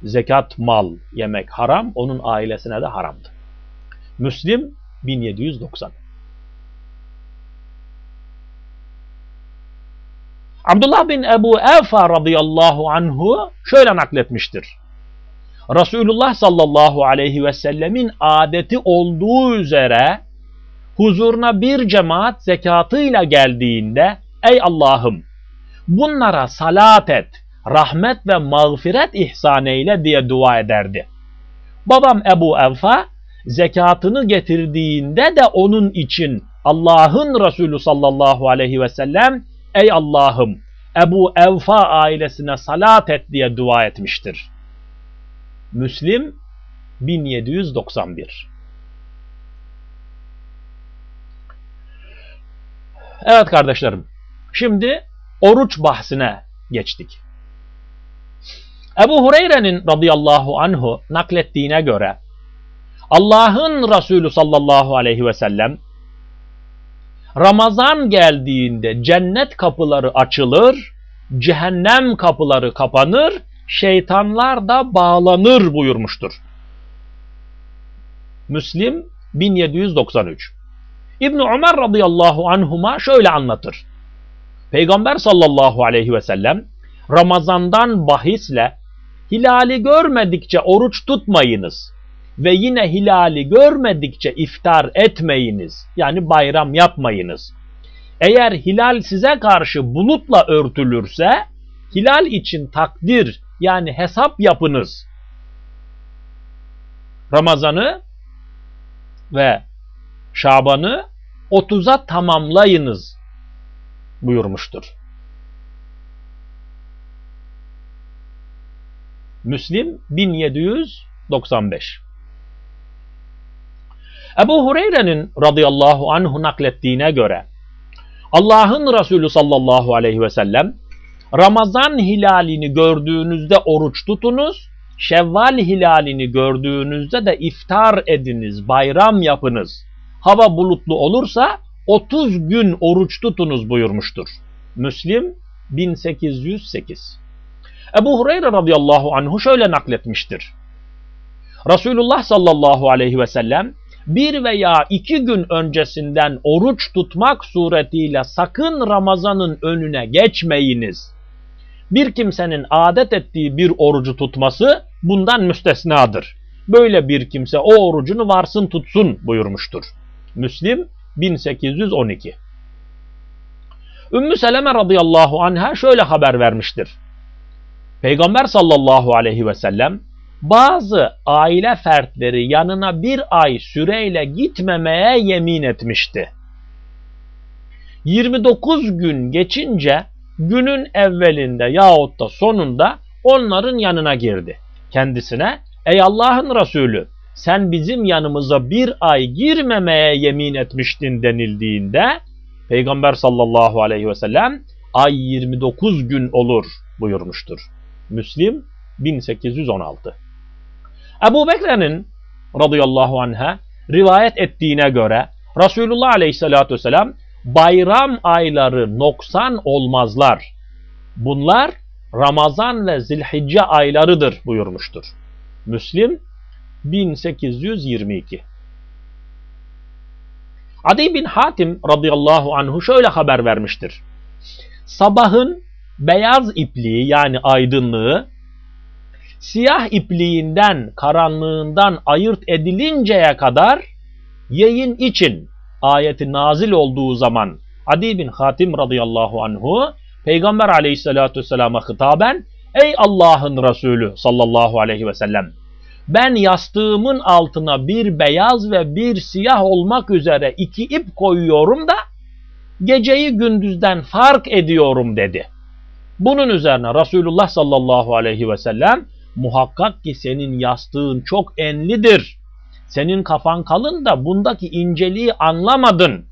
zekat mal yemek haram, onun ailesine de haramdı. Müslim 1790 Abdullah bin Ebu Efa radıyallahu anhu şöyle nakletmiştir. Resulullah sallallahu aleyhi ve sellemin adeti olduğu üzere huzuruna bir cemaat zekatıyla geldiğinde ey Allah'ım bunlara salat et, rahmet ve mağfiret ihsan eyle diye dua ederdi. Babam Ebu Evfa zekatını getirdiğinde de onun için Allah'ın Resulü sallallahu aleyhi ve sellem ey Allah'ım Ebu Evfa ailesine salat et diye dua etmiştir. Müslim 1791 Evet kardeşlerim. Şimdi oruç bahsine geçtik. Ebu Hureyre'nin radıyallahu anhu naklettiğine göre Allah'ın Resulü sallallahu aleyhi ve sellem Ramazan geldiğinde cennet kapıları açılır, cehennem kapıları kapanır şeytanlar da bağlanır buyurmuştur. Müslim 1793 İbn Ömer radıyallahu anhuma şöyle anlatır. Peygamber sallallahu aleyhi ve sellem Ramazandan bahisle hilali görmedikçe oruç tutmayınız ve yine hilali görmedikçe iftar etmeyiniz. Yani bayram yapmayınız. Eğer hilal size karşı bulutla örtülürse hilal için takdir yani hesap yapınız. Ramazanı ve Şaban'ı 30'a tamamlayınız buyurmuştur. Müslim 1795 Ebu Hureyre'nin radıyallahu anhu naklettiğine göre Allah'ın Resulü sallallahu aleyhi ve sellem Ramazan hilalini gördüğünüzde oruç tutunuz, Şevval hilalini gördüğünüzde de iftar ediniz, bayram yapınız. Hava bulutlu olursa 30 gün oruç tutunuz buyurmuştur. Müslim 1808 Ebu Hureyre radıyallahu anhu şöyle nakletmiştir. Resulullah sallallahu aleyhi ve sellem bir veya iki gün öncesinden oruç tutmak suretiyle sakın Ramazan'ın önüne geçmeyiniz. Bir kimsenin adet ettiği bir orucu tutması bundan müstesnadır. Böyle bir kimse o orucunu varsın tutsun buyurmuştur. Müslim 1812 Ümmü Seleme radıyallahu anha şöyle haber vermiştir. Peygamber sallallahu aleyhi ve sellem bazı aile fertleri yanına bir ay süreyle gitmemeye yemin etmişti. 29 gün geçince günün evvelinde yahut da sonunda onların yanına girdi. Kendisine ey Allah'ın Resulü sen bizim yanımıza bir ay girmemeye yemin etmiştin denildiğinde Peygamber sallallahu aleyhi ve sellem ay 29 gün olur buyurmuştur. Müslim 1816 Ebu Bekir'in radıyallahu anh'a rivayet ettiğine göre Resulullah aleyhissalatü vesselam bayram ayları noksan olmazlar. Bunlar Ramazan ve Zilhicce aylarıdır buyurmuştur. Müslim 1822 Adi bin Hatim radıyallahu anhu şöyle haber vermiştir. Sabahın beyaz ipliği yani aydınlığı siyah ipliğinden, karanlığından ayırt edilinceye kadar yayın için ayeti nazil olduğu zaman Adi bin Hatim radıyallahu anhu Peygamber aleyhissalatü vesselama hitaben Ey Allah'ın Resulü sallallahu aleyhi ve sellem ben yastığımın altına bir beyaz ve bir siyah olmak üzere iki ip koyuyorum da geceyi gündüzden fark ediyorum dedi. Bunun üzerine Resulullah sallallahu aleyhi ve sellem muhakkak ki senin yastığın çok enlidir. Senin kafan kalın da bundaki inceliği anlamadın.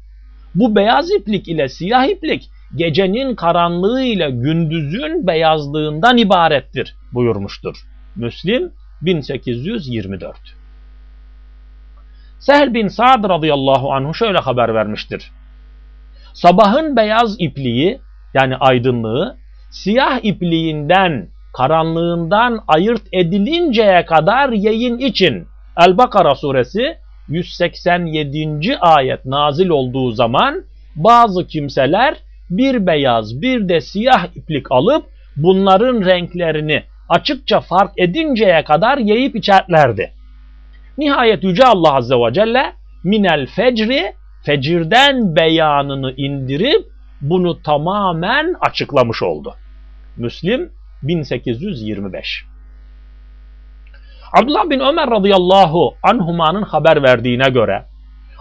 Bu beyaz iplik ile siyah iplik gecenin karanlığı ile gündüzün beyazlığından ibarettir buyurmuştur. Müslim 1824 Sehl bin Sa'd radıyallahu anhu şöyle haber vermiştir. Sabahın beyaz ipliği yani aydınlığı siyah ipliğinden karanlığından ayırt edilinceye kadar yayın için El-Bakara suresi 187. ayet nazil olduğu zaman bazı kimseler bir beyaz bir de siyah iplik alıp bunların renklerini açıkça fark edinceye kadar yayıp içerlerdi. Nihayet Yüce Allah Azze ve Celle minel fecri fecirden beyanını indirip bunu tamamen açıklamış oldu. Müslim 1825 Abdullah bin Ömer radıyallahu anhumanın haber verdiğine göre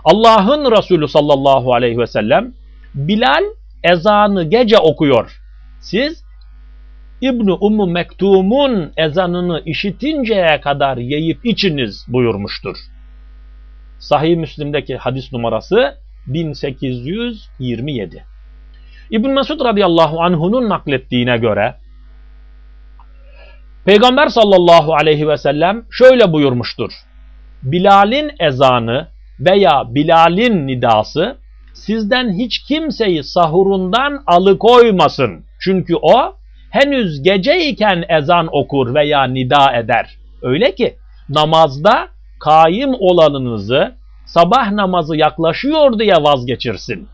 Allah'ın Resulü sallallahu aleyhi ve sellem Bilal ezanı gece okuyor. Siz İbni Ummu Mektum'un ezanını işitinceye kadar yiyip içiniz buyurmuştur. Sahih Müslim'deki hadis numarası 1827. İbn Mesud radıyallahu anh'unun naklettiğine göre Peygamber sallallahu aleyhi ve sellem şöyle buyurmuştur. Bilal'in ezanı veya Bilal'in nidası sizden hiç kimseyi sahurundan alıkoymasın. Çünkü o henüz geceyken ezan okur veya nida eder. Öyle ki namazda kaim olanınızı sabah namazı yaklaşıyor diye vazgeçirsin.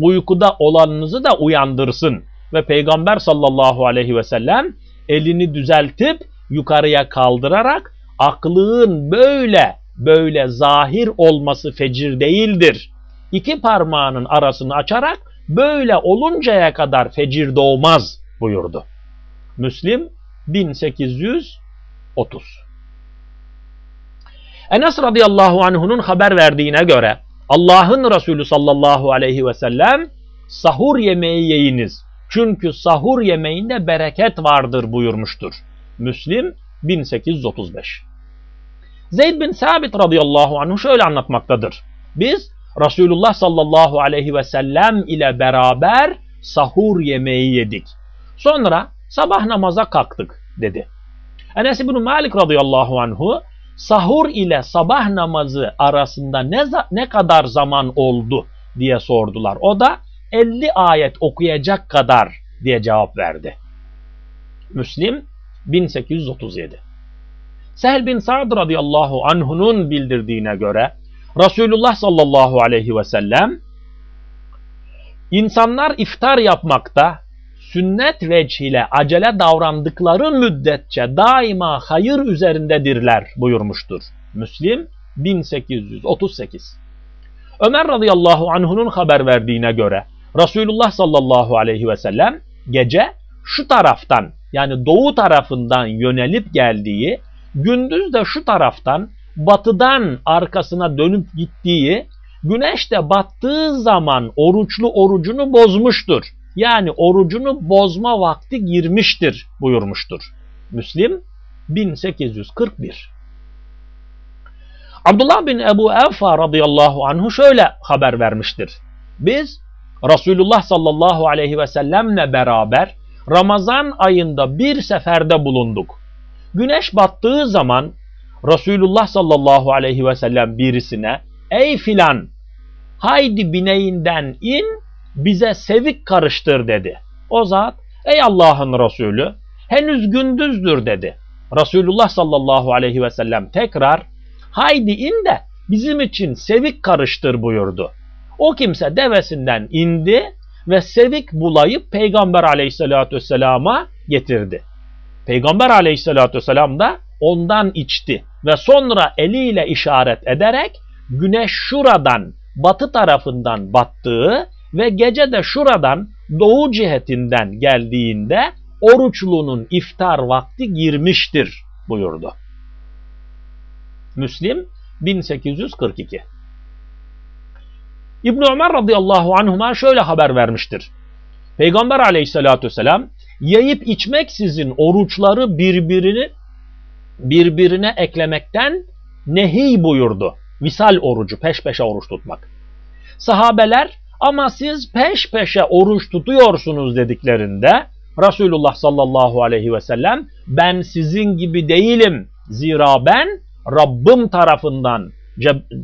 Uykuda olanınızı da uyandırsın. Ve Peygamber sallallahu aleyhi ve sellem elini düzeltip yukarıya kaldırarak aklın böyle böyle zahir olması fecir değildir. İki parmağının arasını açarak böyle oluncaya kadar fecir doğmaz buyurdu. Müslim 1830 Enes radıyallahu anh'unun haber verdiğine göre Allah'ın Resulü sallallahu aleyhi ve sellem sahur yemeği yiyiniz. Çünkü sahur yemeğinde bereket vardır buyurmuştur. Müslim 1835. Zeyd bin Sabit radıyallahu anh şöyle anlatmaktadır. Biz Resulullah sallallahu aleyhi ve sellem ile beraber sahur yemeği yedik. Sonra sabah namaza kalktık dedi. Enes bin Malik radıyallahu anhu sahur ile sabah namazı arasında ne, ne kadar zaman oldu diye sordular. O da 50 ayet okuyacak kadar diye cevap verdi. Müslim 1837. Sehl bin Sa'd radıyallahu anhunun bildirdiğine göre Resulullah sallallahu aleyhi ve sellem insanlar iftar yapmakta sünnet veçhiyle acele davrandıkları müddetçe daima hayır üzerindedirler buyurmuştur. Müslim 1838. Ömer radıyallahu anhunun haber verdiğine göre Resulullah sallallahu aleyhi ve sellem gece şu taraftan yani doğu tarafından yönelip geldiği, gündüz de şu taraftan batıdan arkasına dönüp gittiği, güneş de battığı zaman oruçlu orucunu bozmuştur. Yani orucunu bozma vakti girmiştir buyurmuştur. Müslim 1841. Abdullah bin Ebu Evfa radıyallahu anhu şöyle haber vermiştir. Biz Resulullah sallallahu aleyhi ve sellemle beraber Ramazan ayında bir seferde bulunduk. Güneş battığı zaman Resulullah sallallahu aleyhi ve sellem birisine ey filan haydi bineğinden in bize sevik karıştır dedi. O zat ey Allah'ın Resulü henüz gündüzdür dedi. Resulullah sallallahu aleyhi ve sellem tekrar haydi in de bizim için sevik karıştır buyurdu. O kimse devesinden indi ve sevik bulayıp Peygamber aleyhissalatü vesselama getirdi. Peygamber aleyhissalatü vesselam da ondan içti ve sonra eliyle işaret ederek güneş şuradan batı tarafından battığı ve gece de şuradan doğu cihetinden geldiğinde oruçlunun iftar vakti girmiştir buyurdu. Müslim 1842 İbn Ömer radıyallahu anhuma şöyle haber vermiştir. Peygamber aleyhissalatü vesselam yayıp içmeksizin oruçları birbirini birbirine eklemekten nehi buyurdu. Visal orucu, peş peşe oruç tutmak. Sahabeler ama siz peş peşe oruç tutuyorsunuz dediklerinde Resulullah sallallahu aleyhi ve sellem ben sizin gibi değilim. Zira ben Rabbim tarafından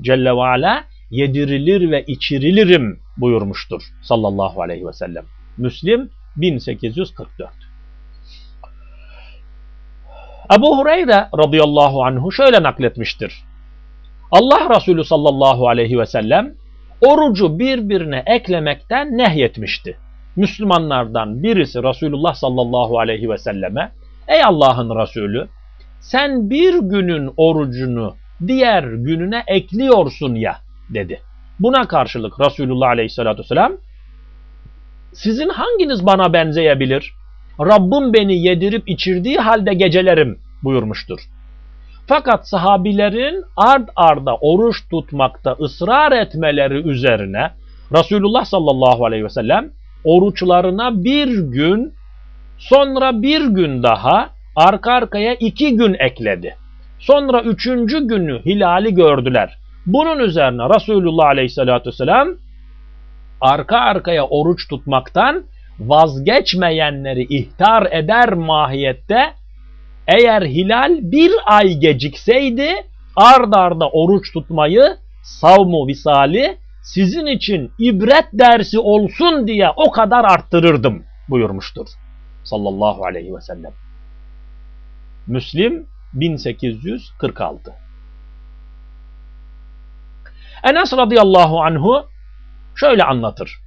Celle ve Ala yedirilir ve içirilirim buyurmuştur sallallahu aleyhi ve sellem. Müslim 1844. Ebu Hureyre radıyallahu anhu şöyle nakletmiştir. Allah Resulü sallallahu aleyhi ve sellem orucu birbirine eklemekten nehyetmişti. Müslümanlardan birisi Resulullah sallallahu aleyhi ve selleme Ey Allah'ın Resulü sen bir günün orucunu diğer gününe ekliyorsun ya dedi. Buna karşılık Resulullah aleyhissalatü vesselam sizin hanginiz bana benzeyebilir? Rabbim beni yedirip içirdiği halde gecelerim buyurmuştur. Fakat sahabilerin ard arda oruç tutmakta ısrar etmeleri üzerine Resulullah sallallahu aleyhi ve sellem oruçlarına bir gün sonra bir gün daha arka arkaya iki gün ekledi. Sonra üçüncü günü hilali gördüler. Bunun üzerine Resulullah aleyhissalatü vesselam arka arkaya oruç tutmaktan vazgeçmeyenleri ihtar eder mahiyette eğer hilal bir ay gecikseydi ard arda oruç tutmayı savmu visali sizin için ibret dersi olsun diye o kadar arttırırdım buyurmuştur. Sallallahu aleyhi ve sellem. Müslim 1846 Enes radıyallahu anhu şöyle anlatır.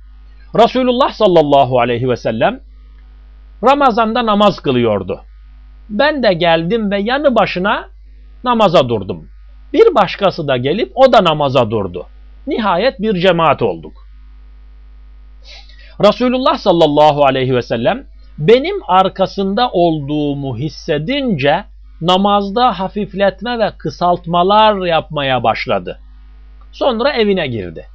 Resulullah sallallahu aleyhi ve sellem Ramazan'da namaz kılıyordu. Ben de geldim ve yanı başına namaza durdum. Bir başkası da gelip o da namaza durdu. Nihayet bir cemaat olduk. Resulullah sallallahu aleyhi ve sellem benim arkasında olduğumu hissedince namazda hafifletme ve kısaltmalar yapmaya başladı. Sonra evine girdi.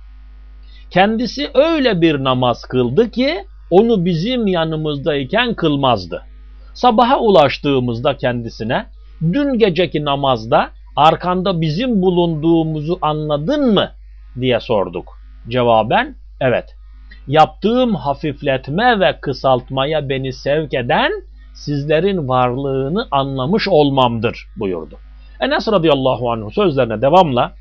Kendisi öyle bir namaz kıldı ki onu bizim yanımızdayken kılmazdı. Sabaha ulaştığımızda kendisine dün geceki namazda arkanda bizim bulunduğumuzu anladın mı diye sorduk. Cevaben evet. Yaptığım hafifletme ve kısaltmaya beni sevk eden sizlerin varlığını anlamış olmamdır buyurdu. Enes radıyallahu anh sözlerine devamla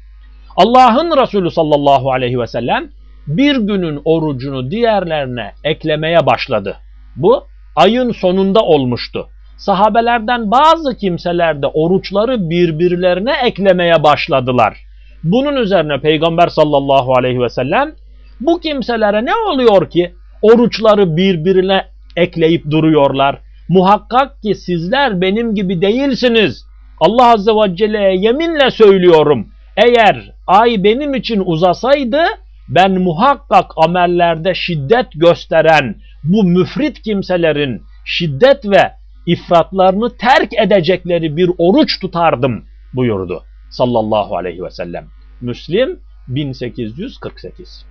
Allah'ın Resulü sallallahu aleyhi ve sellem bir günün orucunu diğerlerine eklemeye başladı. Bu ayın sonunda olmuştu. Sahabelerden bazı kimseler de oruçları birbirlerine eklemeye başladılar. Bunun üzerine Peygamber sallallahu aleyhi ve sellem bu kimselere ne oluyor ki oruçları birbirine ekleyip duruyorlar? Muhakkak ki sizler benim gibi değilsiniz. Allah azze ve celle'ye yeminle söylüyorum. Eğer ay benim için uzasaydı ben muhakkak amellerde şiddet gösteren bu müfrit kimselerin şiddet ve ifratlarını terk edecekleri bir oruç tutardım buyurdu sallallahu aleyhi ve sellem. Müslim 1848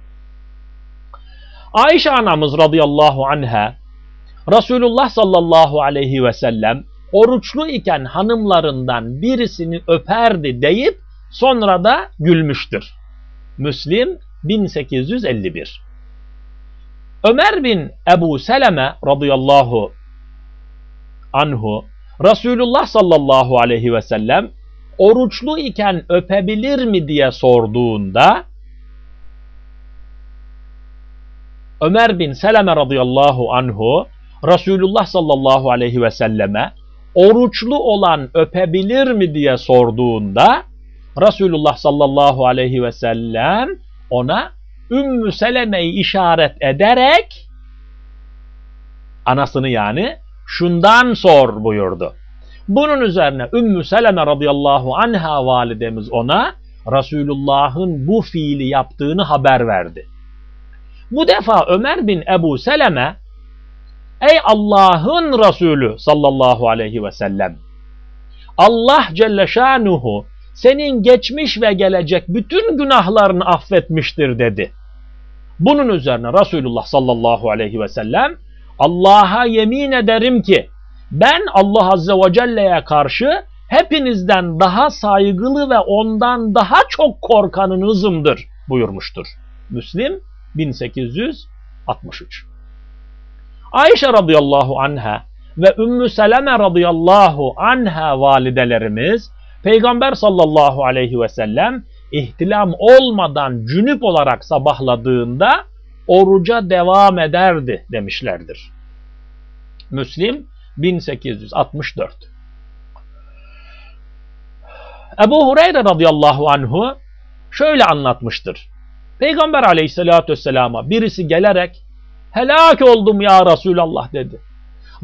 Ayşe anamız radıyallahu anha Resulullah sallallahu aleyhi ve sellem oruçlu iken hanımlarından birisini öperdi deyip sonra da gülmüştür. Müslim 1851 Ömer bin Ebu Seleme radıyallahu anhu Resulullah sallallahu aleyhi ve sellem oruçlu iken öpebilir mi diye sorduğunda Ömer bin Seleme radıyallahu anhu Resulullah sallallahu aleyhi ve selleme oruçlu olan öpebilir mi diye sorduğunda Resulullah sallallahu aleyhi ve sellem ona Ümmü Seleme'yi işaret ederek anasını yani şundan sor buyurdu. Bunun üzerine Ümmü Seleme radıyallahu anha validemiz ona Resulullah'ın bu fiili yaptığını haber verdi. Bu defa Ömer bin Ebu Seleme Ey Allah'ın Resulü sallallahu aleyhi ve sellem Allah Celle Şanuhu senin geçmiş ve gelecek bütün günahlarını affetmiştir dedi. Bunun üzerine Resulullah sallallahu aleyhi ve sellem Allah'a yemin ederim ki ben Allah azze ve celle'ye karşı hepinizden daha saygılı ve ondan daha çok korkanınızımdır buyurmuştur. Müslim 1863 Ayşe radıyallahu anha ve Ümmü Seleme radıyallahu anha validelerimiz Peygamber sallallahu aleyhi ve sellem ihtilam olmadan cünüp olarak sabahladığında oruca devam ederdi demişlerdir. Müslim 1864 Ebu Hureyre radıyallahu anhu şöyle anlatmıştır. Peygamber aleyhissalatü vesselama birisi gelerek helak oldum ya Resulallah dedi.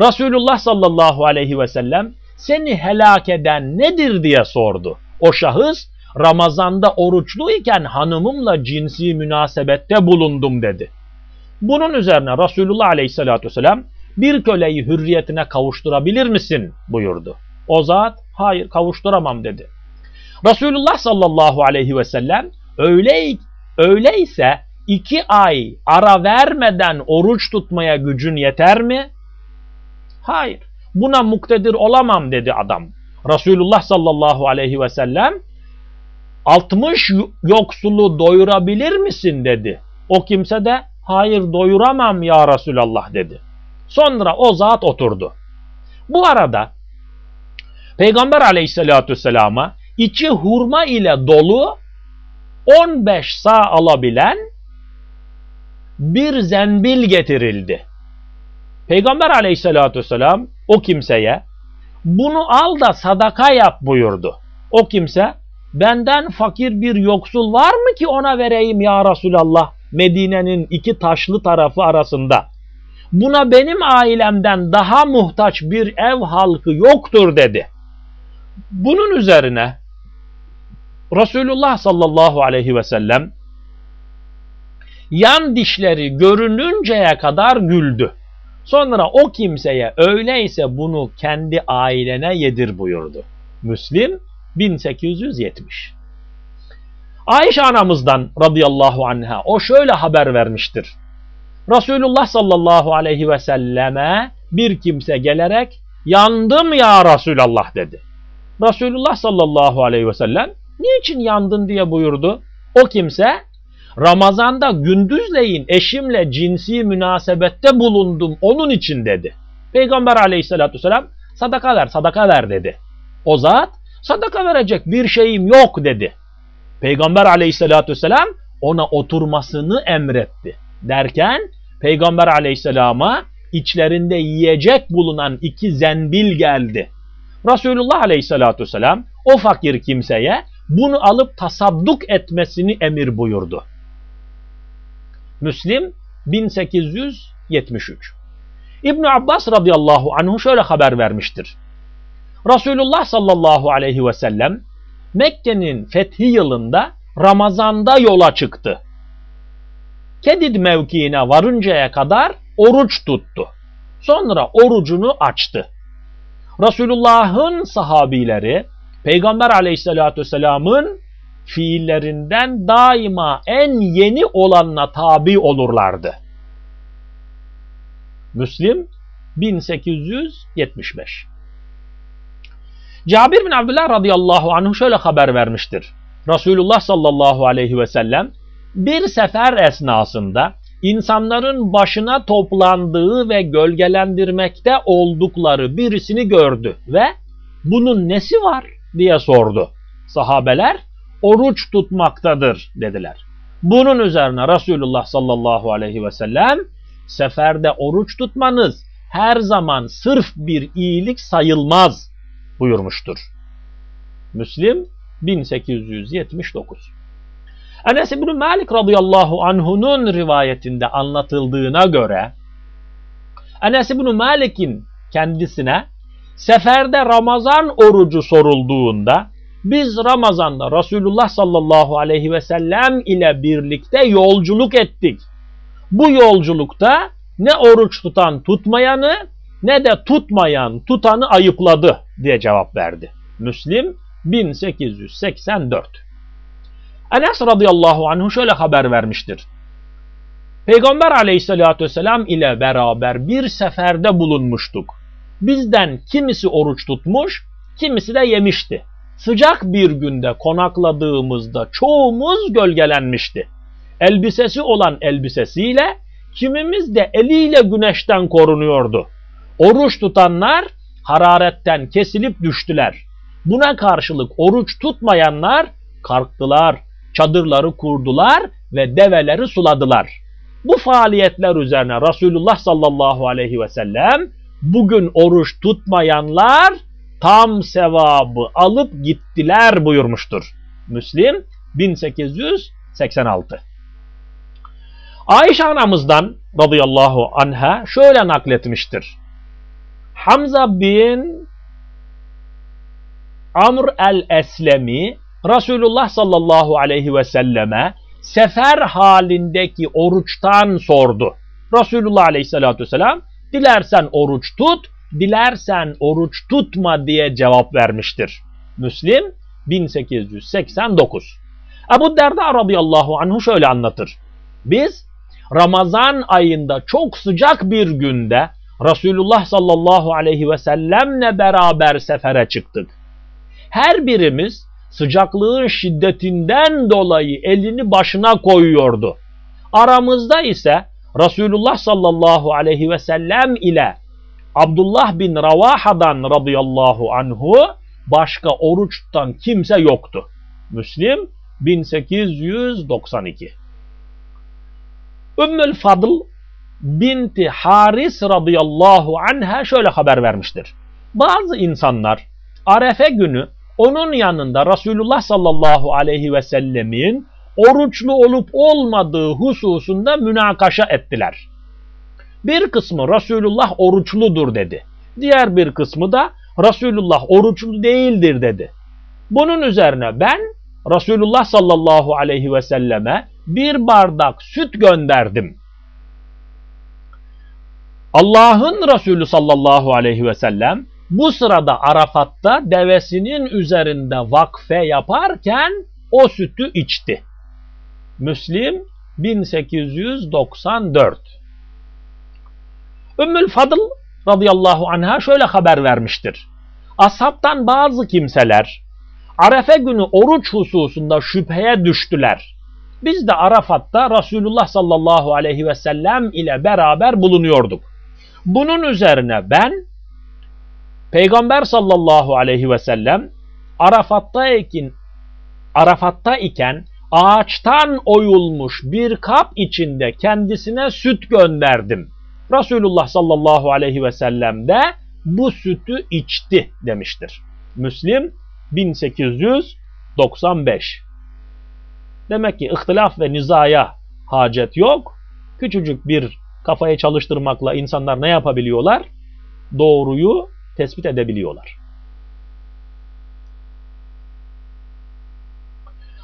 Resulullah sallallahu aleyhi ve sellem seni helak eden nedir diye sordu. O şahıs Ramazanda oruçlu iken hanımımla cinsi münasebette bulundum dedi. Bunun üzerine Resulullah aleyhissalatü vesselam bir köleyi hürriyetine kavuşturabilir misin buyurdu. O zat hayır kavuşturamam dedi. Resulullah sallallahu aleyhi ve sellem öyle, öyleyse iki ay ara vermeden oruç tutmaya gücün yeter mi? Hayır buna muktedir olamam dedi adam. Resulullah sallallahu aleyhi ve sellem 60 yoksulu doyurabilir misin dedi. O kimse de hayır doyuramam ya Resulallah dedi. Sonra o zat oturdu. Bu arada Peygamber aleyhissalatü vesselama içi hurma ile dolu 15 sağ alabilen bir zenbil getirildi. Peygamber aleyhissalatü vesselam o kimseye bunu al da sadaka yap buyurdu. O kimse benden fakir bir yoksul var mı ki ona vereyim ya Resulallah Medine'nin iki taşlı tarafı arasında. Buna benim ailemden daha muhtaç bir ev halkı yoktur dedi. Bunun üzerine Resulullah sallallahu aleyhi ve sellem yan dişleri görününceye kadar güldü. Sonra o kimseye öyleyse bunu kendi ailene yedir buyurdu. Müslim 1870. Ayşe anamızdan radıyallahu anha o şöyle haber vermiştir. Resulullah sallallahu aleyhi ve selleme bir kimse gelerek yandım ya Resulallah dedi. Resulullah sallallahu aleyhi ve sellem niçin yandın diye buyurdu. O kimse Ramazanda gündüzleyin eşimle cinsi münasebette bulundum onun için dedi. Peygamber aleyhissalatü vesselam sadaka ver sadaka ver dedi. O zat sadaka verecek bir şeyim yok dedi. Peygamber aleyhissalatü vesselam ona oturmasını emretti. Derken Peygamber aleyhisselama içlerinde yiyecek bulunan iki zenbil geldi. Resulullah aleyhissalatü vesselam o fakir kimseye bunu alıp tasadduk etmesini emir buyurdu. Müslim 1873 İbn Abbas radıyallahu anhu şöyle haber vermiştir. Resulullah sallallahu aleyhi ve sellem Mekke'nin fethi yılında Ramazan'da yola çıktı. Kedid mevkiine varıncaya kadar oruç tuttu. Sonra orucunu açtı. Resulullah'ın sahabileri Peygamber aleyhissalatü vesselamın fiillerinden daima en yeni olanla tabi olurlardı. Müslim 1875 Cabir bin Abdullah radıyallahu anh şöyle haber vermiştir. Resulullah sallallahu aleyhi ve sellem bir sefer esnasında insanların başına toplandığı ve gölgelendirmekte oldukları birisini gördü ve bunun nesi var diye sordu. Sahabeler oruç tutmaktadır dediler. Bunun üzerine Resulullah sallallahu aleyhi ve sellem seferde oruç tutmanız her zaman sırf bir iyilik sayılmaz buyurmuştur. Müslim 1879 Enes İbni Malik radıyallahu anhunun rivayetinde anlatıldığına göre Enes İbni Malik'in kendisine seferde Ramazan orucu sorulduğunda biz Ramazan'da Resulullah sallallahu aleyhi ve sellem ile birlikte yolculuk ettik. Bu yolculukta ne oruç tutan tutmayanı ne de tutmayan tutanı ayıpladı diye cevap verdi. Müslim 1884 Enes radıyallahu anhu şöyle haber vermiştir. Peygamber aleyhissalatü vesselam ile beraber bir seferde bulunmuştuk. Bizden kimisi oruç tutmuş, kimisi de yemişti. Sıcak bir günde konakladığımızda çoğumuz gölgelenmişti. Elbisesi olan elbisesiyle, kimimiz de eliyle güneşten korunuyordu. Oruç tutanlar hararetten kesilip düştüler. Buna karşılık oruç tutmayanlar kalktılar, çadırları kurdular ve develeri suladılar. Bu faaliyetler üzerine Resulullah sallallahu aleyhi ve sellem bugün oruç tutmayanlar tam sevabı alıp gittiler buyurmuştur. Müslim 1886 Ayşe anamızdan radıyallahu anha şöyle nakletmiştir. Hamza bin Amr el-Eslemi Resulullah sallallahu aleyhi ve selleme sefer halindeki oruçtan sordu. Resulullah aleyhissalatü vesselam dilersen oruç tut, dilersen oruç tutma diye cevap vermiştir. Müslim 1889 Ebu Derda radıyallahu anhu şöyle anlatır. Biz Ramazan ayında çok sıcak bir günde Resulullah sallallahu aleyhi ve sellemle beraber sefere çıktık. Her birimiz sıcaklığın şiddetinden dolayı elini başına koyuyordu. Aramızda ise Resulullah sallallahu aleyhi ve sellem ile Abdullah bin Ravaha'dan radıyallahu anhu başka oruç tutan kimse yoktu. Müslim 1892 Ümmül Fadıl binti Haris radıyallahu anha şöyle haber vermiştir. Bazı insanlar Arefe günü onun yanında Resulullah sallallahu aleyhi ve sellemin oruçlu olup olmadığı hususunda münakaşa ettiler. Bir kısmı Resulullah oruçludur dedi. Diğer bir kısmı da Resulullah oruçlu değildir dedi. Bunun üzerine ben Resulullah sallallahu aleyhi ve selleme bir bardak süt gönderdim. Allah'ın Resulü sallallahu aleyhi ve sellem Bu sırada Arafat'ta devesinin üzerinde vakfe yaparken o sütü içti. Müslim 1894 Ümmül Fadıl radıyallahu anha şöyle haber vermiştir. Ashabtan bazı kimseler Arefe günü oruç hususunda şüpheye düştüler. Biz de Arafat'ta Resulullah sallallahu aleyhi ve sellem ile beraber bulunuyorduk. Bunun üzerine ben Peygamber sallallahu aleyhi ve sellem Arafat'ta iken, Arafat'ta iken ağaçtan oyulmuş bir kap içinde kendisine süt gönderdim. Resulullah sallallahu aleyhi ve sellem de bu sütü içti demiştir. Müslim 1895 Demek ki ihtilaf ve nizaya hacet yok. Küçücük bir kafayı çalıştırmakla insanlar ne yapabiliyorlar? Doğruyu tespit edebiliyorlar.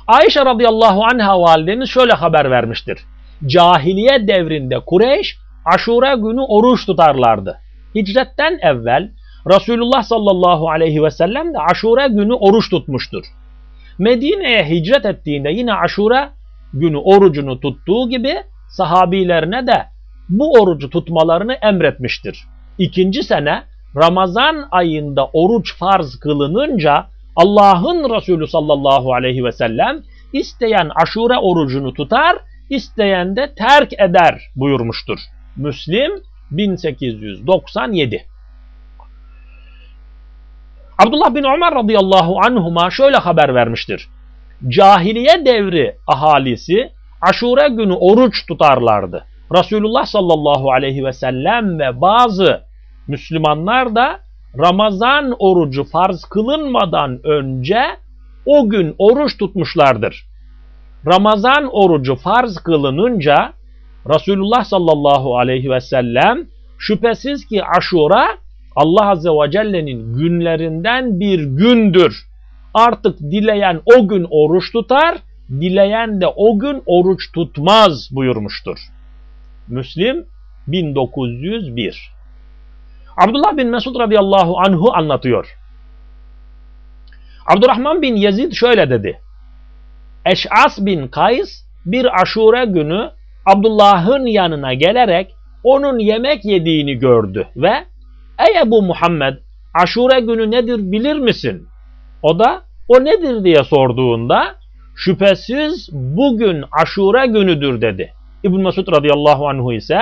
Ayşe radıyallahu anha validemiz şöyle haber vermiştir. Cahiliye devrinde Kureyş Aşure günü oruç tutarlardı. Hicretten evvel Resulullah sallallahu aleyhi ve sellem de Aşure günü oruç tutmuştur. Medine'ye hicret ettiğinde yine Aşure günü orucunu tuttuğu gibi sahabilerine de bu orucu tutmalarını emretmiştir. İkinci sene Ramazan ayında oruç farz kılınınca Allah'ın Resulü sallallahu aleyhi ve sellem isteyen aşure orucunu tutar, isteyen de terk eder buyurmuştur. Müslim 1897 Abdullah bin Ömer radıyallahu anhuma şöyle haber vermiştir. Cahiliye devri ahalisi aşure günü oruç tutarlardı. Resulullah sallallahu aleyhi ve sellem ve bazı Müslümanlar da Ramazan orucu farz kılınmadan önce o gün oruç tutmuşlardır. Ramazan orucu farz kılınınca Resulullah sallallahu aleyhi ve sellem şüphesiz ki aşura Allah azze ve celle'nin günlerinden bir gündür. Artık dileyen o gün oruç tutar, dileyen de o gün oruç tutmaz buyurmuştur. Müslim 1901 Abdullah bin Mesud radıyallahu anhu anlatıyor. Abdurrahman bin Yezid şöyle dedi. Eş'as bin Kays bir aşure günü Abdullah'ın yanına gelerek onun yemek yediğini gördü ve Ey Ebu Muhammed aşure günü nedir bilir misin? O da o nedir diye sorduğunda şüphesiz bugün aşure günüdür dedi. İbn Mesud radıyallahu anhu ise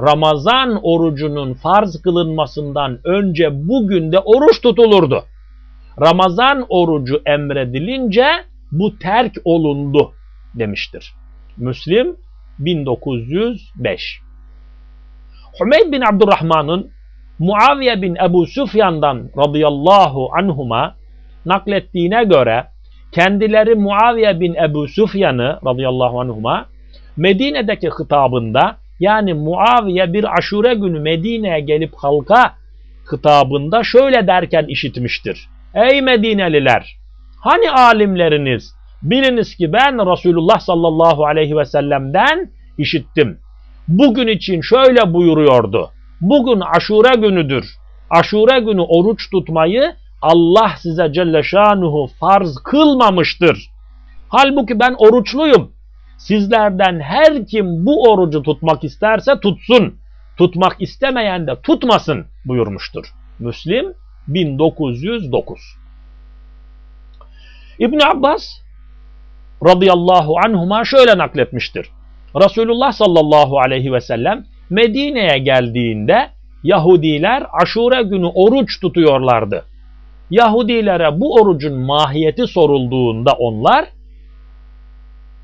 Ramazan orucunun farz kılınmasından önce bugün de oruç tutulurdu. Ramazan orucu emredilince bu terk olundu demiştir. Müslim 1905 Hümeyd bin Abdurrahman'ın Muaviye bin Ebu Süfyan'dan radıyallahu anhuma naklettiğine göre kendileri Muaviye bin Ebu Süfyan'ı radıyallahu anhuma Medine'deki hitabında yani Muaviye bir aşure günü Medine'ye gelip halka hitabında şöyle derken işitmiştir. Ey Medineliler! Hani alimleriniz? Biliniz ki ben Resulullah sallallahu aleyhi ve sellem'den işittim. Bugün için şöyle buyuruyordu. Bugün aşure günüdür. Aşure günü oruç tutmayı Allah size Celle Şanuhu farz kılmamıştır. Halbuki ben oruçluyum. Sizlerden her kim bu orucu tutmak isterse tutsun. Tutmak istemeyen de tutmasın buyurmuştur. Müslim 1909 İbn Abbas radıyallahu anhuma şöyle nakletmiştir. Resulullah sallallahu aleyhi ve sellem Medine'ye geldiğinde Yahudiler aşure günü oruç tutuyorlardı. Yahudilere bu orucun mahiyeti sorulduğunda onlar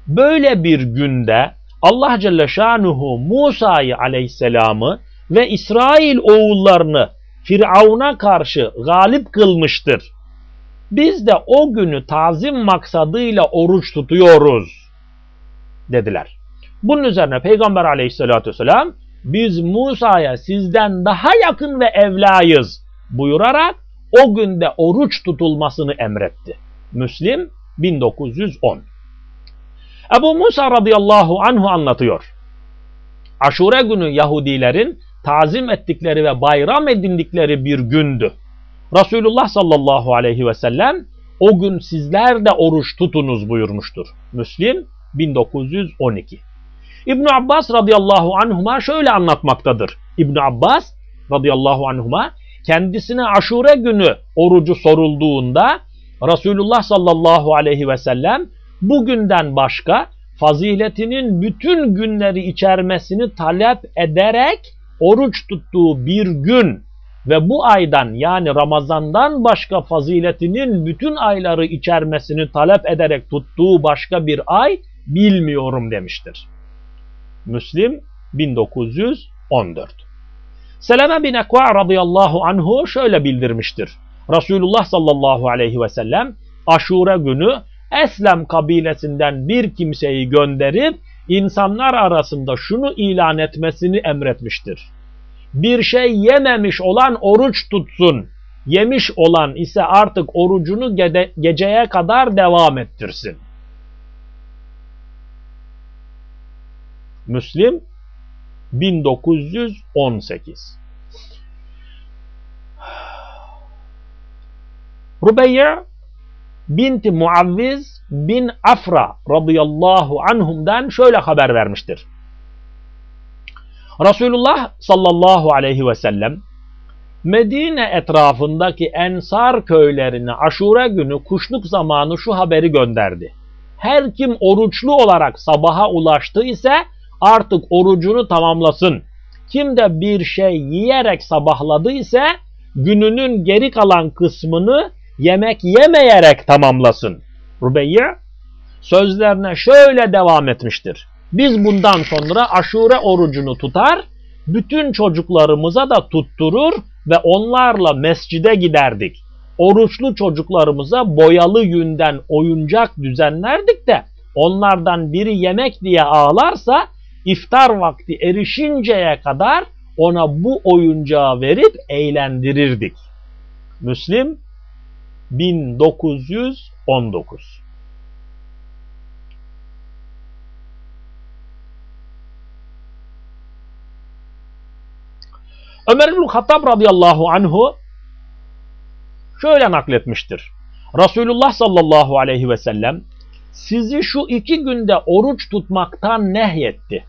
böyle bir günde Allah Celle Şanuhu Musa'yı aleyhisselamı ve İsrail oğullarını Firavun'a karşı galip kılmıştır. Biz de o günü tazim maksadıyla oruç tutuyoruz dediler. Bunun üzerine Peygamber aleyhissalatü vesselam biz Musa'ya sizden daha yakın ve evlayız buyurarak o günde oruç tutulmasını emretti. Müslim 1910 Ebu Musa radıyallahu anhu anlatıyor. Aşure günü Yahudilerin tazim ettikleri ve bayram edindikleri bir gündü. Resulullah sallallahu aleyhi ve sellem o gün sizler de oruç tutunuz buyurmuştur. Müslim 1912. İbn Abbas radıyallahu anhuma şöyle anlatmaktadır. İbn Abbas radıyallahu anhuma kendisine aşure günü orucu sorulduğunda Resulullah sallallahu aleyhi ve sellem bugünden başka faziletinin bütün günleri içermesini talep ederek oruç tuttuğu bir gün ve bu aydan yani Ramazan'dan başka faziletinin bütün ayları içermesini talep ederek tuttuğu başka bir ay bilmiyorum demiştir. Müslim 1914 Seleme bin Ekva radıyallahu anhu şöyle bildirmiştir. Resulullah sallallahu aleyhi ve sellem aşure günü Eslem kabilesinden bir kimseyi gönderip insanlar arasında şunu ilan etmesini emretmiştir. Bir şey yememiş olan oruç tutsun. Yemiş olan ise artık orucunu gece geceye kadar devam ettirsin. Müslim 1918 Rubeyye binti Muavviz bin Afra radıyallahu anhumdan şöyle haber vermiştir. Resulullah sallallahu aleyhi ve sellem Medine etrafındaki Ensar köylerine aşure günü kuşluk zamanı şu haberi gönderdi. Her kim oruçlu olarak sabaha ulaştı ise artık orucunu tamamlasın. Kim de bir şey yiyerek sabahladı ise gününün geri kalan kısmını yemek yemeyerek tamamlasın. Rubeyye sözlerine şöyle devam etmiştir. Biz bundan sonra aşure orucunu tutar, bütün çocuklarımıza da tutturur ve onlarla mescide giderdik. Oruçlu çocuklarımıza boyalı yünden oyuncak düzenlerdik de onlardan biri yemek diye ağlarsa iftar vakti erişinceye kadar ona bu oyuncağı verip eğlendirirdik. Müslim 1919 Ömer bin Hattab radıyallahu anhu şöyle nakletmiştir. Resulullah sallallahu aleyhi ve sellem sizi şu iki günde oruç tutmaktan nehyetti.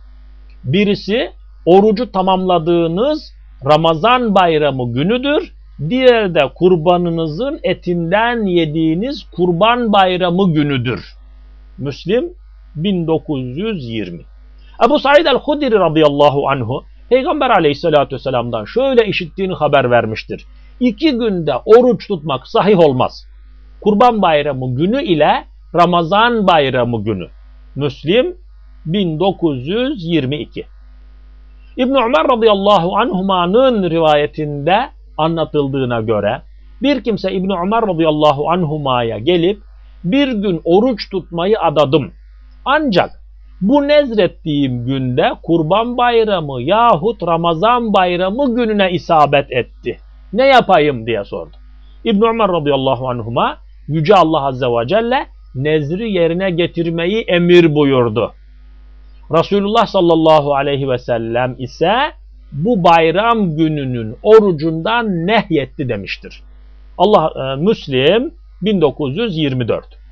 Birisi orucu tamamladığınız Ramazan bayramı günüdür. Diğeri de kurbanınızın etinden yediğiniz kurban bayramı günüdür. Müslim 1920 Ebu Said el-Hudri radıyallahu anhu Peygamber aleyhissalatü vesselam'dan şöyle işittiğini haber vermiştir. İki günde oruç tutmak sahih olmaz. Kurban bayramı günü ile Ramazan bayramı günü. Müslim 1922 İbn Ömer radıyallahu anhumanın rivayetinde anlatıldığına göre bir kimse İbn Ömer radıyallahu anhumaya gelip bir gün oruç tutmayı adadım. Ancak bu nezrettiğim günde kurban bayramı yahut Ramazan bayramı gününe isabet etti. Ne yapayım diye sordu. İbn Ömer radıyallahu anhuma Yüce Allah azze ve celle nezri yerine getirmeyi emir buyurdu. Resulullah sallallahu aleyhi ve sellem ise bu bayram gününün orucundan nehyetti demiştir. Allah e, Müslim 1924.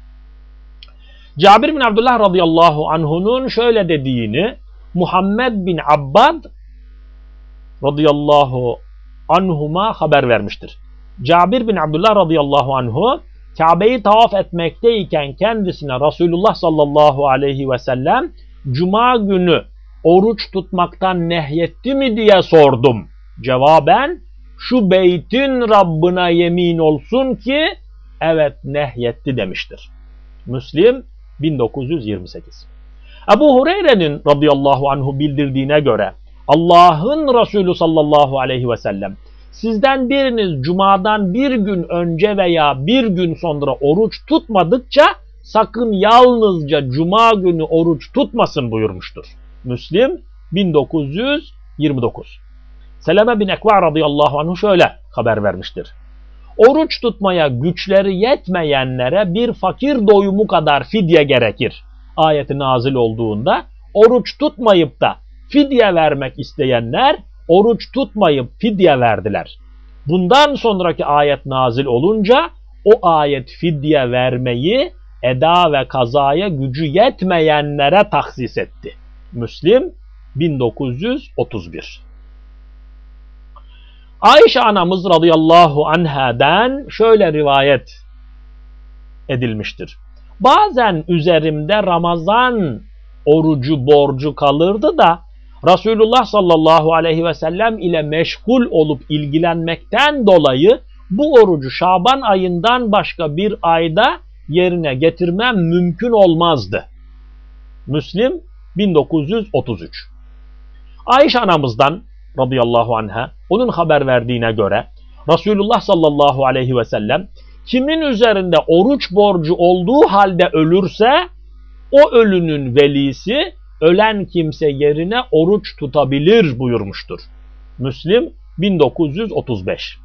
Cabir bin Abdullah radıyallahu anhunun şöyle dediğini Muhammed bin Abbad radıyallahu anhuma haber vermiştir. Cabir bin Abdullah radıyallahu anhu Kabe'yi tavaf etmekteyken kendisine Resulullah sallallahu aleyhi ve sellem Cuma günü oruç tutmaktan nehyetti mi diye sordum. Cevaben şu beytin Rabbına yemin olsun ki evet nehyetti demiştir. Müslim 1928 Ebu Hureyre'nin radıyallahu anhu bildirdiğine göre Allah'ın Resulü sallallahu aleyhi ve sellem sizden biriniz cumadan bir gün önce veya bir gün sonra oruç tutmadıkça sakın yalnızca cuma günü oruç tutmasın buyurmuştur. Müslim 1929 Seleme bin Ekva radıyallahu anhu şöyle haber vermiştir. Oruç tutmaya güçleri yetmeyenlere bir fakir doyumu kadar fidye gerekir. Ayeti nazil olduğunda oruç tutmayıp da fidye vermek isteyenler oruç tutmayıp fidye verdiler. Bundan sonraki ayet nazil olunca o ayet fidye vermeyi eda ve kazaya gücü yetmeyenlere tahsis etti. Müslim 1931 Ayşe anamız radıyallahu anhaden şöyle rivayet edilmiştir. Bazen üzerimde Ramazan orucu borcu kalırdı da Resulullah sallallahu aleyhi ve sellem ile meşgul olup ilgilenmekten dolayı bu orucu Şaban ayından başka bir ayda yerine getirmem mümkün olmazdı. Müslim 1933 Ayşe anamızdan radıyallahu anha onun haber verdiğine göre Resulullah sallallahu aleyhi ve sellem kimin üzerinde oruç borcu olduğu halde ölürse o ölünün velisi ölen kimse yerine oruç tutabilir buyurmuştur. Müslim 1935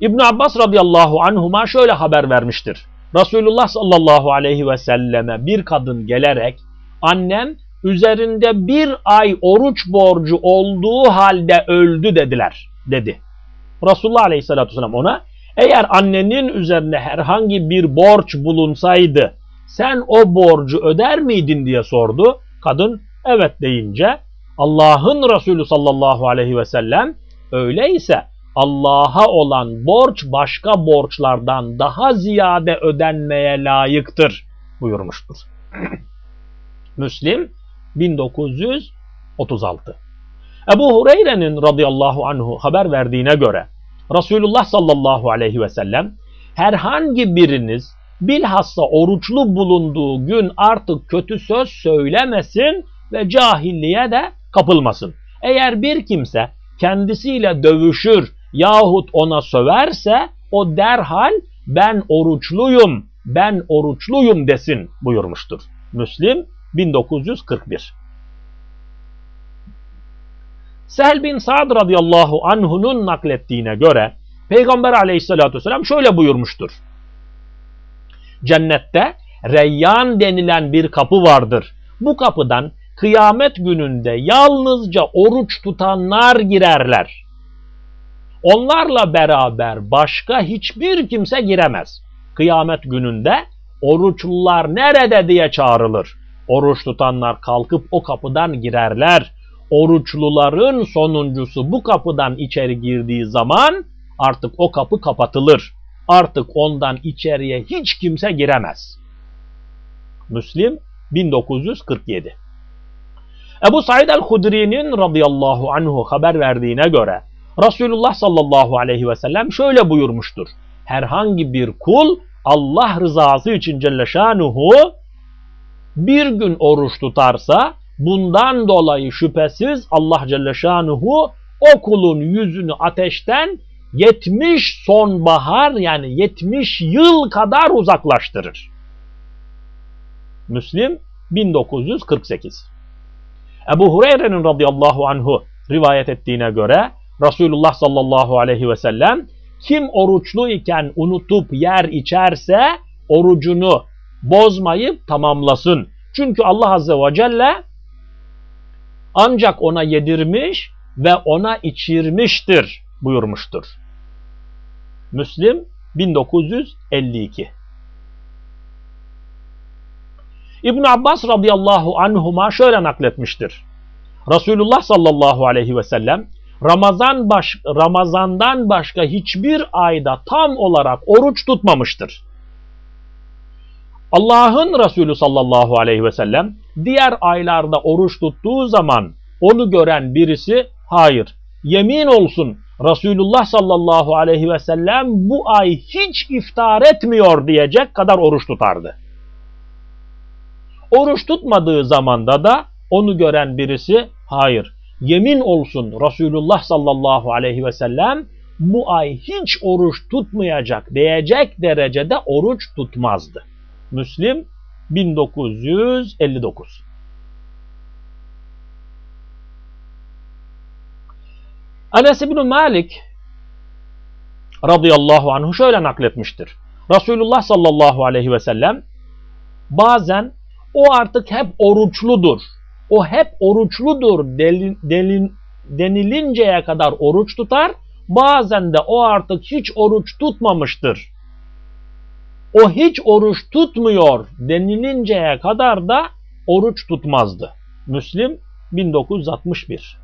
İbn Abbas radıyallahu anhuma şöyle haber vermiştir. Resulullah sallallahu aleyhi ve selleme bir kadın gelerek annem üzerinde bir ay oruç borcu olduğu halde öldü dediler dedi. Resulullah aleyhissalatü vesselam ona eğer annenin üzerine herhangi bir borç bulunsaydı sen o borcu öder miydin diye sordu. Kadın evet deyince Allah'ın Resulü sallallahu aleyhi ve sellem öyleyse Allah'a olan borç başka borçlardan daha ziyade ödenmeye layıktır buyurmuştur. [clears throat] Müslim 1936 Ebu Hureyre'nin radıyallahu anhu haber verdiğine göre Resulullah sallallahu aleyhi ve sellem herhangi biriniz bilhassa oruçlu bulunduğu gün artık kötü söz söylemesin ve cahilliğe de kapılmasın. Eğer bir kimse kendisiyle dövüşür yahut ona söverse o derhal ben oruçluyum, ben oruçluyum desin buyurmuştur. Müslim 1941 Sehl bin Sa'd radıyallahu anhu'nun naklettiğine göre Peygamber aleyhissalatü vesselam şöyle buyurmuştur. Cennette Reyyan denilen bir kapı vardır. Bu kapıdan kıyamet gününde yalnızca oruç tutanlar girerler. Onlarla beraber başka hiçbir kimse giremez. Kıyamet gününde oruçlular nerede diye çağrılır. Oruç tutanlar kalkıp o kapıdan girerler. Oruçluların sonuncusu bu kapıdan içeri girdiği zaman artık o kapı kapatılır. Artık ondan içeriye hiç kimse giremez. Müslim 1947 Ebu Said el-Hudri'nin radıyallahu anhu haber verdiğine göre Resulullah sallallahu aleyhi ve sellem şöyle buyurmuştur. Herhangi bir kul Allah rızası için Celle Şanuhu bir gün oruç tutarsa bundan dolayı şüphesiz Allah Celle Şanuhu o kulun yüzünü ateşten 70 sonbahar yani 70 yıl kadar uzaklaştırır. Müslim 1948 Ebu Hureyre'nin radıyallahu anhu rivayet ettiğine göre Resulullah sallallahu aleyhi ve sellem kim oruçlu iken unutup yer içerse orucunu bozmayıp tamamlasın. Çünkü Allah azze ve celle ancak ona yedirmiş ve ona içirmiştir buyurmuştur. Müslim 1952 İbn Abbas radıyallahu anhuma şöyle nakletmiştir. Resulullah sallallahu aleyhi ve sellem Ramazan baş, Ramazandan başka hiçbir ayda tam olarak oruç tutmamıştır. Allah'ın Resulü sallallahu aleyhi ve sellem diğer aylarda oruç tuttuğu zaman onu gören birisi hayır yemin olsun Resulullah sallallahu aleyhi ve sellem bu ay hiç iftar etmiyor diyecek kadar oruç tutardı. Oruç tutmadığı zamanda da onu gören birisi hayır yemin olsun Resulullah sallallahu aleyhi ve sellem bu ay hiç oruç tutmayacak diyecek derecede oruç tutmazdı. Müslim 1959 Enes bin Malik radıyallahu anhu şöyle nakletmiştir. Resulullah sallallahu aleyhi ve sellem bazen o artık hep oruçludur o hep oruçludur delin, delin, denilinceye kadar oruç tutar. bazen de o artık hiç oruç tutmamıştır. O hiç oruç tutmuyor denilinceye kadar da oruç tutmazdı. Müslim 1961.